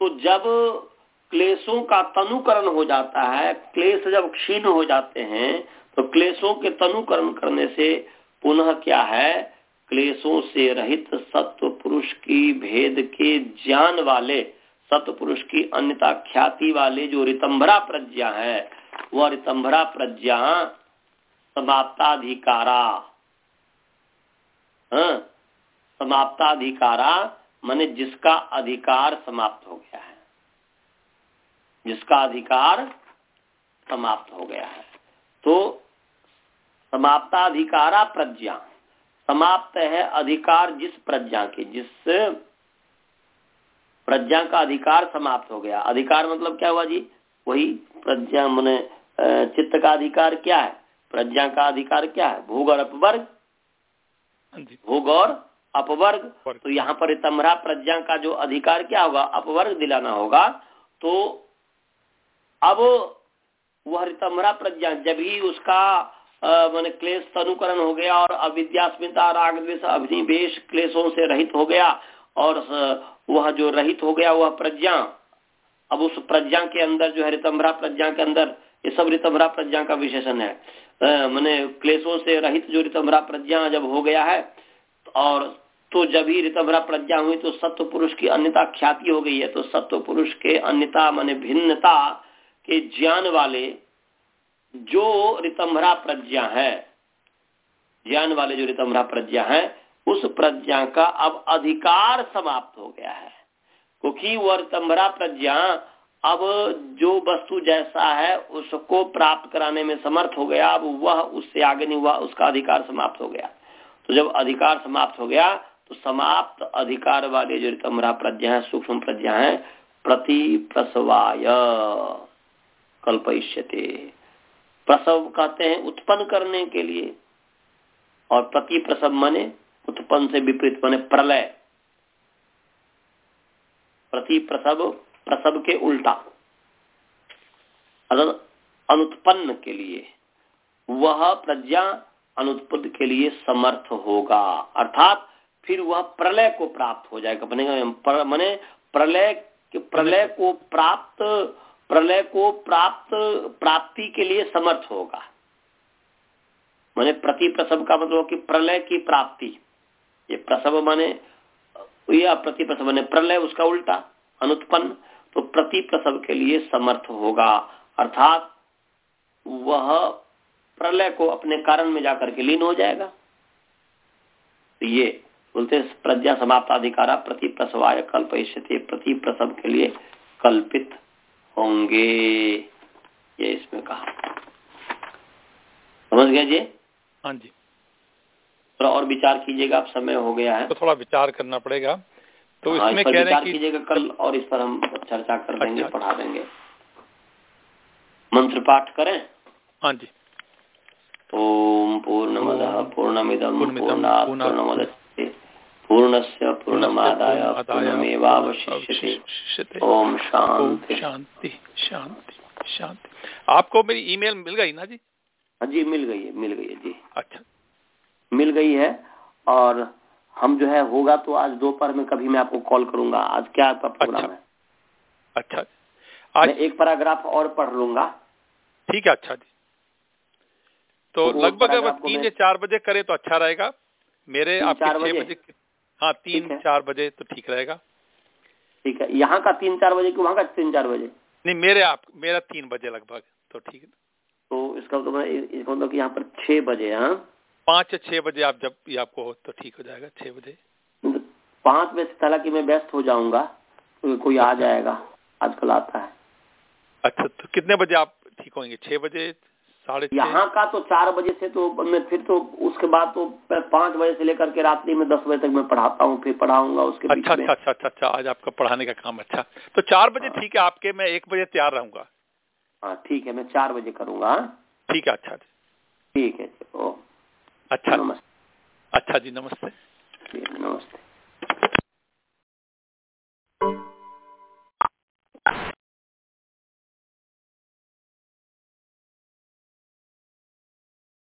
तो जब क्लेशों का तनुकरण हो जाता है क्लेश जब क्षीण हो जाते हैं तो क्लेशों के तनुकरण करने से पुनः क्या है? क्लेशों से रहित सत्व पुरुष की भेद के ज्ञान वाले सत्व पुरुष की अन्यता ख्याति वाले जो रितंभरा प्रज्ञा है वह रितंभरा प्रज्ञा समाप्ताधिकारा। हाँ, समाप्ताधिकारा माने जिसका अधिकार समाप्त हो गया है। जिसका अधिकार समाप्त हो गया है। तो समाप्ता अधिकारा प्रज्ञा। समाप्त है अधिकार जिस प्रज्ञा के जिस प्रज्ञा का अधिकार समाप्त हो गया। अधिकार मतलब क्या हुआ जी? वही प्रज्ञा मैंने चित्त का अधिकार क्या है? प्रज्ञा का अधिकार क्या है? भोग और अपवर्ग। हाँ भोग और अपवर्ग। तो यहाँ पर तमरा प्रज्ञा का जो अधिकार क्या होगा? अपवर्ग दिलाना होगा। तो अब वह रितमरा प्रज्ञा, जब ही उसका मैंने क्लेश अनुकरण हो गया और अविद्यास्मिता राग द्वेष अभिनिवेश क्लेशों से रहित हो गया और वह जो रहित हो गया वह प्रज्ञा, अब उस प्रज्ञा के अंदर जो है रितंभरा प्रज्ञा के अंदर, ये सब रितंभरा प्रज्ञा का विशेषण है। मैंने क्लेशों से रहित जो रितंभरा प्रज्ञा जब हो गया है, और तो जब ही रितंभरा प्रज्ञा हुई तो सत्व पुरुष की अन्यता ख्याति हो गई है। तो सत्व पुरुष के अन्यता, माने भिन्नता के ज्ञान वाले जो रितंभरा प्रज्ञा है, ज्ञान वाले जो रितंभरा प्रज्ञा है, उस प्रज्ञा का अब अधिकार समाप्त हो गया है। क्योंकि वह रितंभरा प्रज्ञा अब जो वस्तु जैसा है, उसको प्राप्त कराने में समर्थ हो गया, अब वह उससे आगे नहीं हुआ, उसका अधिकार समाप्त हो गया। तो जब अधिकार समाप्त हो गया तो समाप्त अधिकार वाले जो रितंभरा प्रज्ञा है, सूक्ष्म प्रज्ञा है, प्रति प्रसवाय। कल्पयिष्यते। प्रसव कहते हैं उत्पन्न करने के लिए। और प्रति प्रसव मने उत्पन्न से विपरीत मने प्रलय। प्रति प्रसव प्रसव के उल्टा। अनुत्पन्न के लिए, वह प्रज्ञा अनुत्पन्न के लिए समर्थ होगा। अर्थात फिर वह प्रलय को प्राप्त हो जाएगा। बनेगा, मने प्रलय प्रलय को प्राप्त प्रलय को प्राप्त, प्राप्ति के लिए समर्थ होगा। माने प्रति प्रसव का मतलब कि प्रलय की प्राप्ति। ये प्रसव माने, या प्रति प्रसव माने प्रलय, उसका उल्टा, अनुत्पन्न तो प्रति प्रसव के लिए समर्थ होगा। अर्थात वह प्रलय को अपने कारण में जाकर के लीन हो जाएगा। तो ये बोलते प्रज्ञा समाप्त अधिकारा प्रति प्रसवाय कल्प प्रति प्रसव के लिए कल्पित होंगे। ये इसमें कहा। समझ गया जी? हाँ जी। थोड़ा और विचार कीजिएगा अब समय हो गया है। तो थोड़ा विचार करना पड़ेगा। तो हाँ, इसमें कह रहे हैं कीजिएगा कल और इस पर हम चर्चा कर देंगे अच्छा। पढ़ा देंगे। मंत्र पाठ करें? हाँ जी। ओम पूर्णमद पूर्णमिदम पूर्णात् पूर्णमुदच्यते पूर्णस्य पूर्णमादाय पूर्णमेवावशिष्यते। ओम शांति। शांति शांति शांति। आपको मेरी ईमेल मिल गई ना जी? हाँ जी मिल गई है मिल गई है जी। अच्छा। मिल गई है और हम जो है होगा तो आज दोपहर में कभी मैं आपको कॉल करूँगा। आज क्या आपका प्रोग्राम अच्छा, है? अच्छा। आज मैं एक पैराग्राफ और पढ़ लूँगा। ठीक है अच्छा जी। तो, तो लगभग अगर तीन या चार बजे करें तो अच्छा रहेगा। मेरे आपके छह बजे? हाँ तीन चार बजे तो ठीक रहेगा। ठीक है। यहाँ का तीन चार बजे की वहाँ का तीन चार बजे? नहीं मेरे आप मेरा तीन बजे लगभग तो ठीक है। तो इसका तो मतलब कि यहाँ पर छह बजे हाँ? पाँच या छह बजे आप जब ये आपको हो तो ठीक हो जाएगा छह बजे। पाँच बजे से कि मैं व्यस्त हो जाऊँगा तो कोई आ जाएगा आजकल आता है। अच्छा तो कितने बजे आप ठीक होंगे? छह बजे साढ़े यहाँ का तो चार बजे से तो मैं फिर तो उसके बाद तो पाँच बजे से लेकर के रात्रि में दस बजे तक मैं पढ़ाता हूँ फिर पढ़ाऊँगा उसके अच्छा अच्छा अच्छा अच्छा अच्छा आज आपका पढ़ाने का काम अच्छा तो चार बजे हाँ। ठीक है आपके मैं एक बजे तैयार रहूँगा। हाँ ठीक है मैं चार बजे करूँगा? ठीक है अच्छा ठीक है ओ अच्छा। नमस्ते। अच्छा जी नमस्ते। नमस्ते।